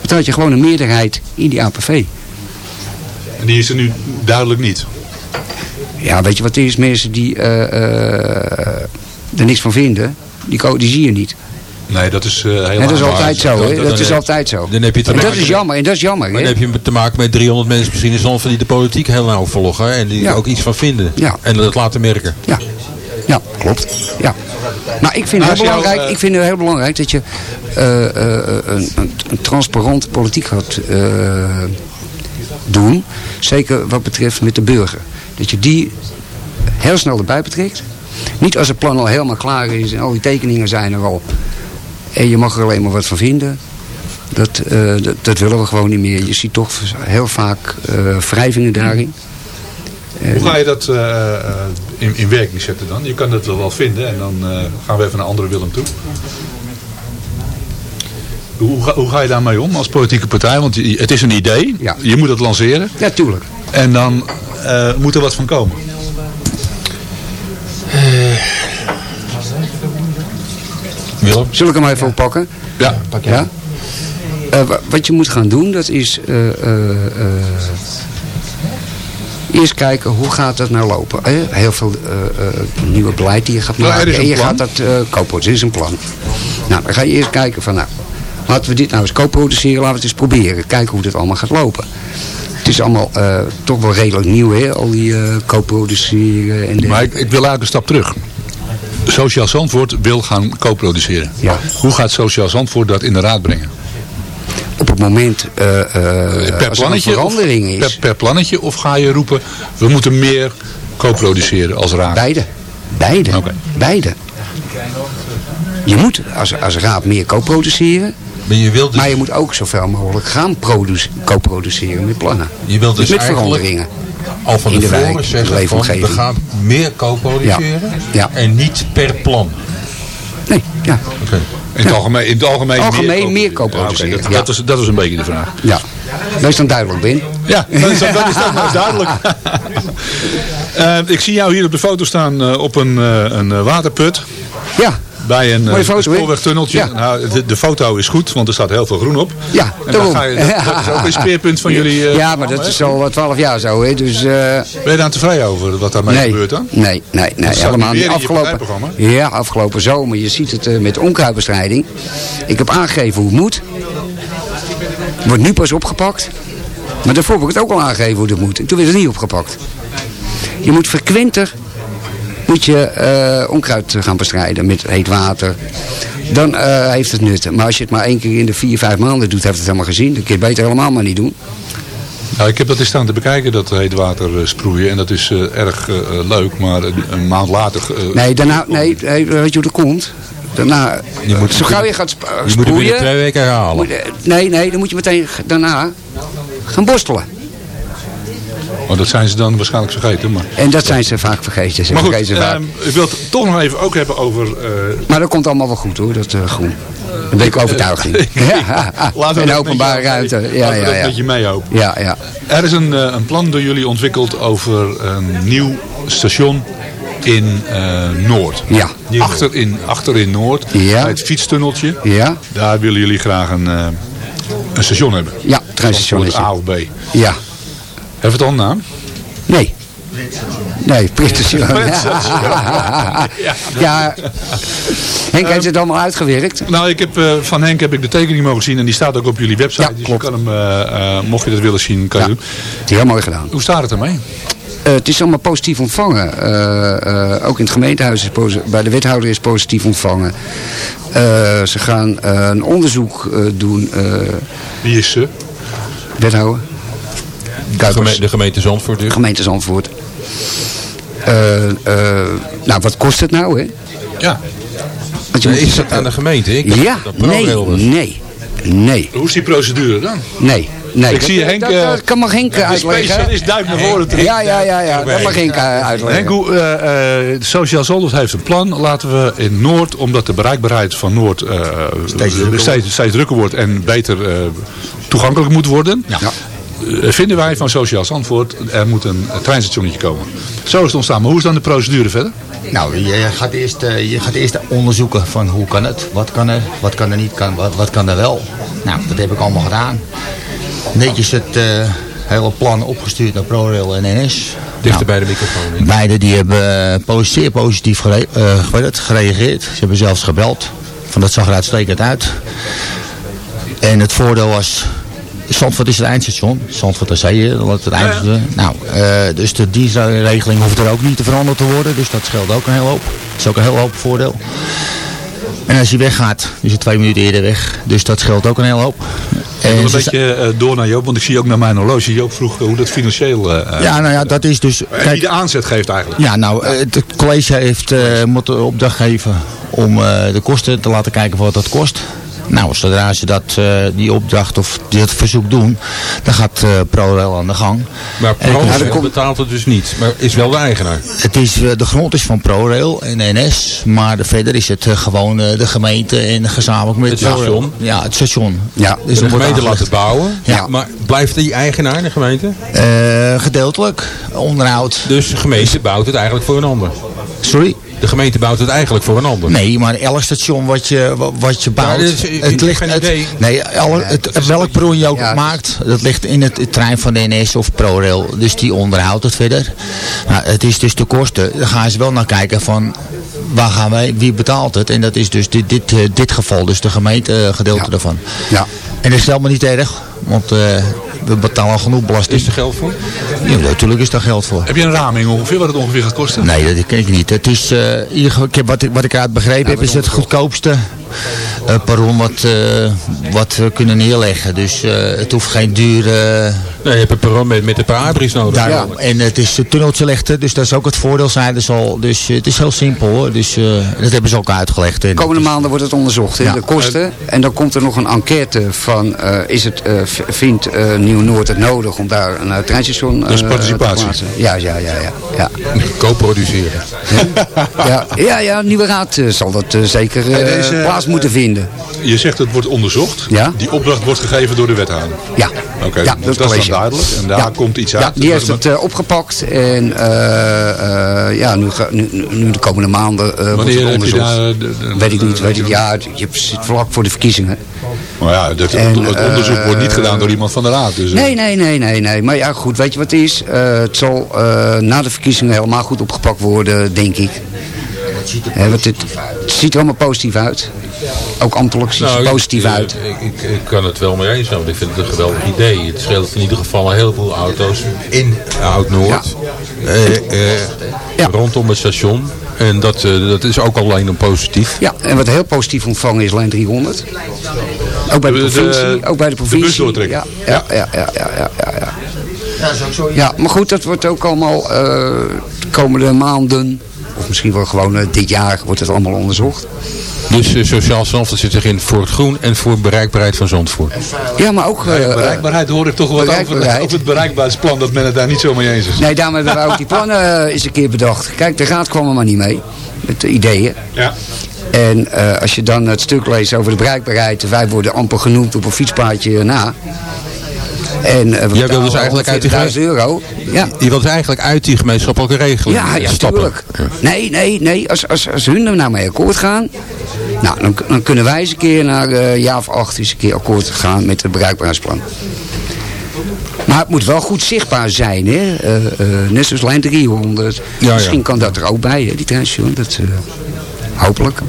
Dan had je gewoon een meerderheid in die APV. En die is er nu duidelijk niet. Ja, weet je wat het is? Mensen die er niks van vinden, die, die zie je niet. Nee, dat is eh heel En dat is altijd zo, hè? Dat is altijd zo. Dan heb je te En dat is jammer, en dat is jammer, Dan heb je te maken met 300 mensen misschien in Zandvoort die de politiek heel nauw volgen. En die er ook iets van vinden. Ja. En dat laten merken. Ja, ja klopt. Ja. Maar ik vind, het heel jou, belangrijk, eh, ik vind het heel belangrijk dat je eh, een, een, transparante politiek gaat doen. Zeker wat betreft met de burger. Dat je die heel snel erbij betrekt. Niet als het plan al helemaal klaar is en al die tekeningen zijn er al. En je mag er alleen maar wat van vinden. Dat, eh, dat, dat willen we gewoon niet meer. Je ziet toch heel vaak eh, wrijvingen daarin. Hoe ga je dat eh, in, in werking zetten dan? Je kan dat wel vinden en dan gaan we even naar andere Willem toe. Hoe, ga- hoe ga je daarmee om als politieke partij? Want het is een idee, Ja. je moet het lanceren Ja, tuurlijk. en dan moet er wat van komen. Willem? Zal ik hem even oppakken? Ja, Ja? Eh, wa- wat je moet gaan doen, dat is eh, eh, eh, eerst kijken hoe gaat dat nou lopen. hè? heel veel eh, eh, nieuwe beleid die je gaat Ja, er maken. is een en je plan. gaat dat eh kopen. Er is een plan. Nou, dan ga je eerst kijken van nou, laten we dit nou eens co-produceren. Laten we het eens proberen. Kijken hoe dit allemaal gaat lopen. Het is allemaal eh, toch wel redelijk nieuw, hè? Al die eh co-produceren. En de- maar ik, ik wil eigenlijk een stap terug. Sociaal Zandvoort wil gaan co-produceren. Ja. Hoe gaat Sociaal Zandvoort dat in de raad brengen? op het moment eh, eh, per als er een plannetje? verandering is. Per, per plannetje? Of ga je roepen, we moeten meer co-produceren als raad? Beide. Beide. Beide. Je moet als, als raad meer co-produceren. Maar je wilt dus, Maar je moet ook zoveel mogelijk gaan produce- co-produceren met plannen. je wilt dus met eigenlijk veranderingen. Al van tevoren wijk, zeggen van, we gaan meer co-produceren. Ja. Ja. En niet per plan. Nee, ja. Oké. In het algemeen, in het algemeen, Algemeen meer co-produceren, dat, ja. dat, is, dat is een beetje de vraag. ja. Wees dan duidelijk, Ben. Ja, dat is, dat is, dat duidelijk. Eh, ik zie jou hier op de foto staan eh, op een, eh, een waterput. Ja, Bij een eh, spoorwegtunneltje. Ja. Nou, de, de foto is goed, want er staat heel veel groen op. ja, En daarom. ga je, dat, dat is ook een speerpunt van jullie. eh, ja, maar dat is al twaalf jaar zo, hè. Dus, eh, Ben je daar tevreden over wat daarmee nee, gebeurt dan? nee, nee, nee, helemaal niet. Afgelopen, ja, afgelopen zomer, je ziet het met onkruidbestrijding. Ik heb aangegeven hoe het moet. Wordt nu pas opgepakt. Maar daarvoor heb ik het ook al aangegeven hoe het moet. En toen werd het niet opgepakt. Je moet frequenter moet je, eh, onkruid gaan bestrijden met heet water. Dan eh, heeft het nut. Maar als je het maar één keer in de vier, vijf maanden doet, heeft het helemaal gezien. Dan kun je het beter helemaal maar niet doen. Nou, ik heb dat eens staan te bekijken, dat heet water eh, sproeien. En dat is erg leuk, maar een, een maand later... Nee, daarna, nee, nee, weet je hoe dat komt? Daarna, Je moet- zo gauw je gaat sp- Je moet sproeien, binnen twee weken moet- eh, nee, nee, dan moet je meteen daarna gaan borstelen. Maar dat zijn ze dan waarschijnlijk vergeten. Maar, En dat zijn ze vaak vergeten. Ze maar goed, vergeten vaak. ehm, ik wil het toch nog even ook hebben over... eh, maar dat komt allemaal wel goed hoor, dat eh, groen. Daar ben ik overtuigd in. ja, laten we en dat openbare ruimte. Ja, ja, dat ja. met je meehouden. Ja, ja. Er is een, eh, een plan door jullie ontwikkeld over een nieuw station in Noord. Ja. Achter in, achter in Noord, Ja. bij het fietstunneltje. Ja, Daar willen jullie graag een, een station hebben. ja, treinstation Een. A of B. Ja, Heeft het al een naam? nee. Nee, pritstation. ja, Henk heeft het allemaal uitgewerkt. Nou, ik heb, eh, van Henk heb ik de tekening mogen zien en die staat ook op jullie website. Ja, dus klopt. je kan hem, eh, eh, mocht je dat willen zien, kan je Ja. doen. Heel mooi gedaan. Hoe staat het ermee? Het is allemaal positief ontvangen. Ook in het gemeentehuis is bij de wethouder is positief ontvangen. Ze gaan een onderzoek doen. Wie is ze? wethouder? De, geme- de gemeente Zandvoort dus. Gemeente Zandvoort. Eh, eh, nou, wat kost het nou, hè? Ja. Want je Nee, moet- is dat aan de gemeente? Ik Ja, dat nee, nee, nee, Hoe is die procedure dan? nee. nee. Ik zie Henk, Dat, eh, dat kan mag Henk De uitleggen. specialist duikt naar voren toe. Ja, ja, ja, ja. Dat mag Henk uitleggen. Henk, hoe, eh, eh, Sociaal Zandvoort heeft een plan. Laten we in Noord, omdat de bereikbaarheid van Noord eh, steeds, steeds, drukker wordt en beter eh, toegankelijk moet worden. Ja. Eh, Vinden wij van Sociaal Zandvoort, er moet een treinstationnetje komen. Zo is het ontstaan. Maar hoe is dan de procedure verder? Nou, je gaat, eerst, eh, je gaat eerst onderzoeken van hoe kan het, wat kan er, wat kan er niet, kan, wat, wat kan er wel. Nou, dat heb ik allemaal gedaan. Netjes het eh, hele plan opgestuurd naar ProRail en NS. Dichter bij de microfoon. in. Beide die hebben posi- zeer positief gere- eh, gereageerd. Ze hebben zelfs gebeld. Van dat zag er uitstekend uit. En het voordeel was, Zandvoort is het eindstation. Zandvoort Zee, dat is het eindstation. Nou, eh, dus de dieselregeling hoeft er ook niet te veranderd te worden. Dus dat scheelt ook een hele hoop. Dat is ook een heel hoop voordeel. En als hij weggaat, is hij twee minuten eerder weg. Dus dat scheelt ook een hele hoop. En een ze- beetje eh, door naar Joop, want ik zie ook naar mijn horloge. Joop vroeg hoe dat financieel... eh, ja, nou ja, dat is dus... en wie de aanzet geeft eigenlijk. Ja, nou, eh, het college heeft eh moeten opdracht geven om eh, de kosten te laten kijken wat dat kost. Nou, zodra ze dat, eh, die opdracht of dit verzoek doen, dan gaat eh ProRail aan de gang. Maar ProRail komt- betaalt het dus niet, maar is wel de eigenaar. Het is, eh, de grond is van ProRail en NS, maar de, verder is het gewoon eh, de gemeente en gezamenlijk met Het ProRail. station? Ja, het station. Ja, Dus de gemeente laat het bouwen, Ja. maar blijft die eigenaar, de gemeente? Eh, gedeeltelijk, onderhoud. Dus de gemeente bouwt het eigenlijk voor een ander. Sorry? De gemeente bouwt het eigenlijk voor een ander. Nee, maar elk station wat je, wa- wat je bouwt, is- ik- ik het ligt, geen het, idee. nee, alle, het, welk perron je ook Ja, maakt, dat ligt in het, het trein van de NS of ProRail. Dus die onderhoudt het verder. Nou, het is dus de kosten. Daar gaan ze wel naar kijken van, waar gaan wij, wie betaalt het? En dat is dus dit, dit, eh, dit geval, dus de gemeente eh, gedeelte Ja. daarvan. Ja. En dat is helemaal niet erg, want eh, we betalen genoeg belasting. Is er geld voor? Ja, natuurlijk is daar geld voor. Heb je een raming ongeveer wat het ongeveer gaat kosten? Nee, dat ken ik niet. Het is, eh, ik heb, wat, ik, wat ik uit begrepen heb, is het goedkoopste eh perron wat, eh, wat we kunnen neerleggen. Dus eh, het hoeft geen dure... Nee, je hebt een perron met, met een paar abris nodig. daarom. En het is tunneltje dus dat is ook het voordeel, zeiden ze al. Dus het is heel simpel hoor. Dus eh, dat hebben ze ook uitgelegd. De komende maanden wordt het onderzocht, hè, Ja. de kosten. En dan komt er nog een enquête van, eh, is het, eh, vindt eh, Nieuw-Noord het nodig om daar een uh, treinstation Dat is eh, participatie. te plaatsen? Ja, ja, ja, ja. ja. Co-produceren. ja, ja, ja, nieuwe raad zal dat zeker eh, deze, moeten vinden. Je zegt het wordt onderzocht. Ja. Die opdracht wordt gegeven door de wethouder. Ja, Oké, ja dat, dat is dan duidelijk. En daar Ja. komt iets Ja, uit. die heeft het eh, opgepakt en eh, eh, ja, nu, nu, nu- de komende maanden wordt het onderzocht. daar... de- de- weet ik niet, weet ik, ja, je zit vlak voor de verkiezingen. Maar ja, dat, En, het onderzoek wordt niet gedaan door iemand van de raad. Dus, Nee, nee, nee, nee, nee. Maar ja, goed, weet je wat het is? Het zal na de verkiezingen helemaal goed opgepakt worden, denk ik. Hè, want het, het ziet er allemaal positief uit. Ook ambtelijk ziet het er Nou, positief ik, uit. Ik, ik, ik kan het wel mee eens zijn, want ik vind het een geweldig idee. Het scheelt in ieder geval een heleboel auto's in Oud-Noord. Eh, eh, Rondom het station. En dat, eh, dat is ook alleen een positief. Ja, en wat heel positief ontvangen is lijn 300. Ook bij de, De- de- provincie. ook bij de de provincie. busdoortrekker. Ja, ja, ja, ja, ja, ja, ja, ja. Ja, maar goed, dat wordt ook allemaal eh, de komende maanden, of misschien wel gewoon eh, dit jaar, wordt het allemaal onderzocht. Dus eh, Sociaal Zandvoort zit erin voor het groen en voor bereikbaarheid van Zandvoort. Ja, maar ook... eh, bereikbaarheid hoor ik toch wat over, bereikbaarheid. over het bereikbaarheidsplan dat men het daar niet zo mee eens is. Nee, daarom hebben we ook die plannen eens een keer bedacht. Kijk, de raad kwam er maar niet mee. Met de ideeën. Ja. En eh, als je dan het stuk leest over de bereikbaarheid. Wij worden amper genoemd op een fietspaadje na. En, eh, we Jij wil dus eigenlijk uit die 140.000 euro. Ja, Je wilt eigenlijk uit die gemeenschappelijke regeling ja, ja stappen. tuurlijk. Nee, nee, nee. Als, als, als hun er nou mee akkoord gaan. Nou, dan, dan kunnen wij eens een keer naar eh, een jaar of acht eens een keer akkoord gaan met het bereikbaarheidsplan. Maar het moet wel goed zichtbaar zijn, hè. Eh, eh, net zoals lijn 300. ja. Misschien kan dat er ook bij, hè, die treinstation. Dat, eh, hopelijk.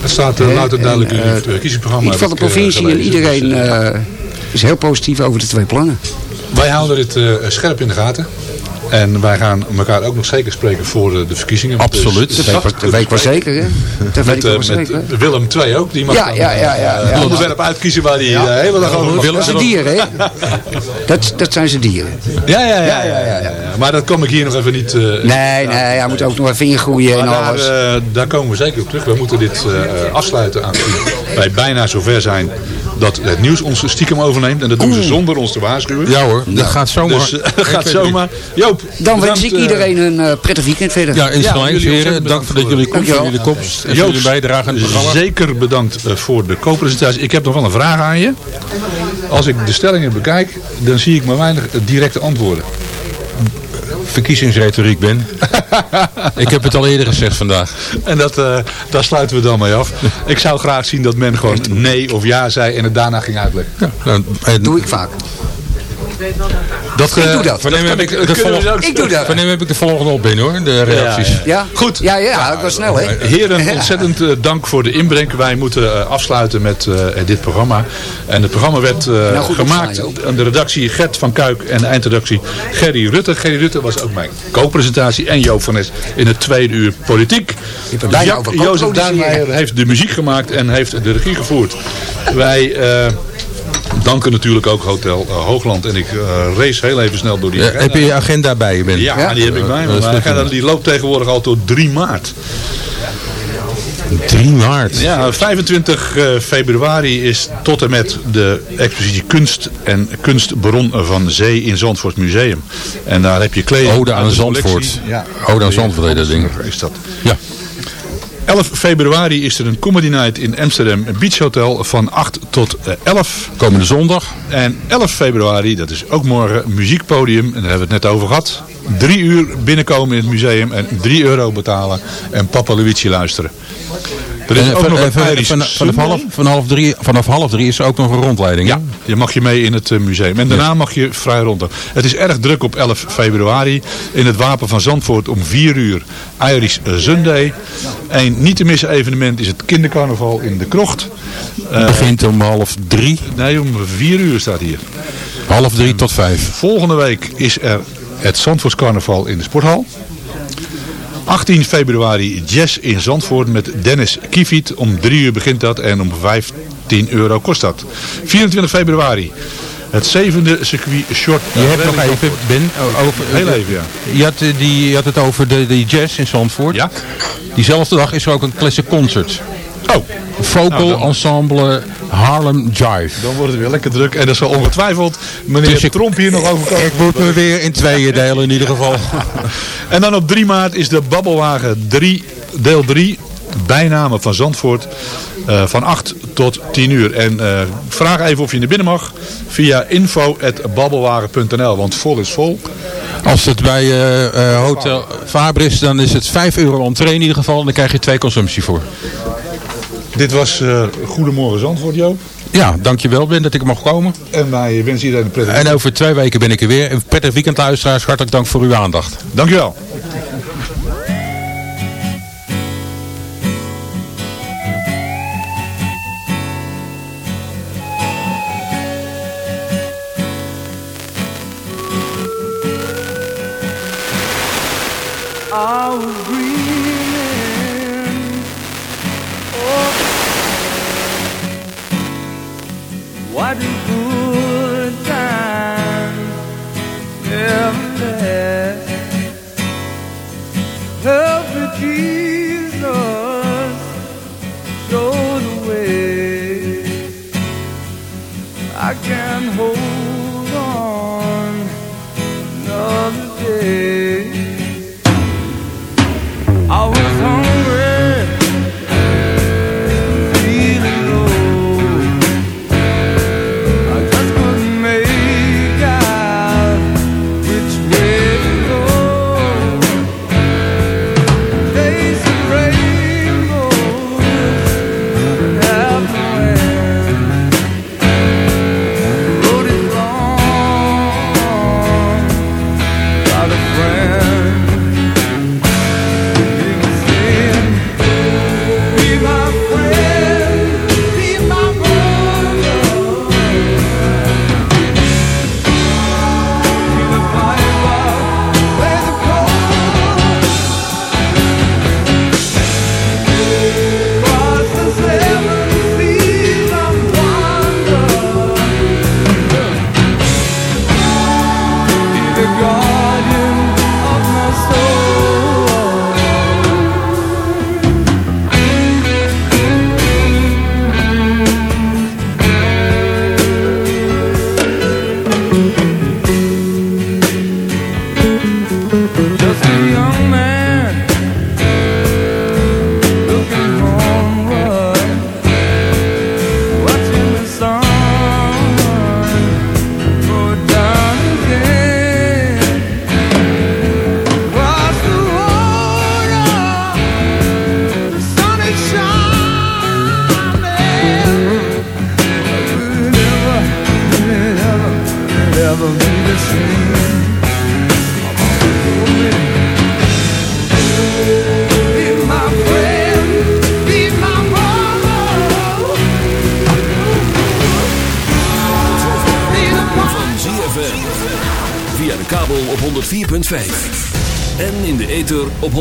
Het staat uh, luid en duidelijk in het eh, verkiezingsprogramma. Van de ik, eh, provincie en iedereen Dus, eh, eh, is heel positief over de twee plannen. wij houden dit eh, scherp in de gaten. En wij gaan elkaar ook nog zeker spreken voor eh, de verkiezingen. Absoluut. Dat weet ik wel- dat weet ik wel zeker, hè. Met, wel eh, zeker. met Willem II ook. Die mag Ja, dan, ja, ja, ja, ja. een onderwerp uitkiezen waar hij de hele dag over Dat zijn dieren, hè? Dat, dat zijn ze dieren. Ja, ja, ja, ja, ja, ja. Maar dat kom ik hier nog even niet... eh, Nee, nee, hij moet ook nog even ingroeien en Maar daar, alles. eh, daar komen we zeker op terug. We moeten dit eh, afsluiten aangezien wij bijna zover zijn dat het nieuws ons stiekem overneemt. En dat doen ze zonder ons te waarschuwen. Ja hoor, dat gaat zomaar. Dus eh, gaat zomaar. Joop, Dan wens ik eh, iedereen een eh, prettig weekend verder. Ja, insgelijks jullie heren. Dank voor dat jullie komst, jullie komst en jullie bijdrage aan het programma. Zeker bedankt eh, voor de co-presentatie. Ik heb nog wel een vraag aan je. Als ik de stellingen bekijk, dan zie ik maar weinig directe antwoorden. Verkiezingsretoriek ben. ik heb het al eerder gezegd vandaag. En dat, eh, daar sluiten we dan mee af. Ik zou graag zien dat men gewoon nee of ja zei en het daarna ging uitleggen. Ja, nou, en- Doe ik vaak. Dat, Ik eh, doe dat. Wanneer heb ik, ik- Ik doe dat. wanneer heb ik de volgende op binnen hoor, de reacties. Ja? Goed. Ja, ja, dat was snel, hè? Heren, ontzettend eh, dank voor de inbreng. Wij moeten eh, afsluiten met eh, dit programma. En het programma werd eh, Nou, goed gemaakt aan de redactie Gert van Kuik en de eindredactie Gerry Rutte. Gerry Rutte was ook mijn co-presentatie en Joop van Nes in het tweede uur politiek. Jozef. Duinmeijer heeft de muziek gemaakt en heeft de regie gevoerd. Wij... eh, Danken natuurlijk ook Hotel eh, Hoogland. En ik eh, race heel even snel door die Ja, agenda. heb je je agenda bij je? Ben? Ja, die heb ik bij me. Agenda die loopt tegenwoordig al tot 3 maart. 3 maart. Ja, 25 eh, februari is tot en met de expositie Kunst en Kunstbron van Zee in Zandvoort Museum. En daar heb je kleding. Ode aan Zandvoort. Ja, Ode aan Zandvoort heet dat ding. Is dat. Ja. 11 februari is er een comedy night in Amsterdam Beach Hotel van 8 tot eh, 11. Komende zondag. En 11 februari, dat is ook morgen, muziekpodium. En daar hebben we het net over gehad. Drie uur binnenkomen in het museum en 3 euro betalen en Papa Luigi luisteren. Er is En ook van- nog een van- van- vanaf, half, vanaf, half drie, vanaf half drie is er ook nog een rondleiding. Ja, je mag je mee in het eh, museum. En daarna mag je vrij rond. Het is erg druk op 11 februari. In het Wapen van Zandvoort om 4 uur Irish Sunday. Een niet te missen evenement is het kindercarnaval in de krocht. Het begint om half drie. Nee, om 4 uur staat hier. Half drie tot vijf. Volgende week is er het Zandvoorts carnaval in de sporthal. 18 februari jazz in Zandvoort met Dennis Kiefiet. Om 3 uur begint dat en om 15 euro kost dat. 24 februari het zevende circuit short. Je hebt nog even, Ben, over, Heel even, ja. Je had, eh, die, je had het over de, de jazz in Zandvoort. Ja. Diezelfde dag is er ook een classic concert. Oh, Vocal Nou, ensemble Harlem Jive. dan wordt het weer lekker druk. En dat zal ongetwijfeld meneer Dus ik- Tromp hier nog over komen. Ik moet me weer in tweeën delen in ieder geval. En dan op 3 maart is de Babbelwagen 3, deel 3, bijnamen van Zandvoort, eh, van 8 tot 10 uur. En eh, vraag even of je naar binnen mag via info.babbelwagen.nl, want vol is vol. Als het bij eh, Hotel Faber is, dan is het 5 euro entree in ieder geval. En dan krijg je twee consumptie voor. Dit was eh, Goedemorgen Zandvoort, Joop. Ja, dankjewel Ben dat ik mag komen. En wij wensen iedereen een prettige En over twee weken ben ik er weer. Een prettig weekend luisteraars. Hartelijk dank voor uw aandacht. Dankjewel.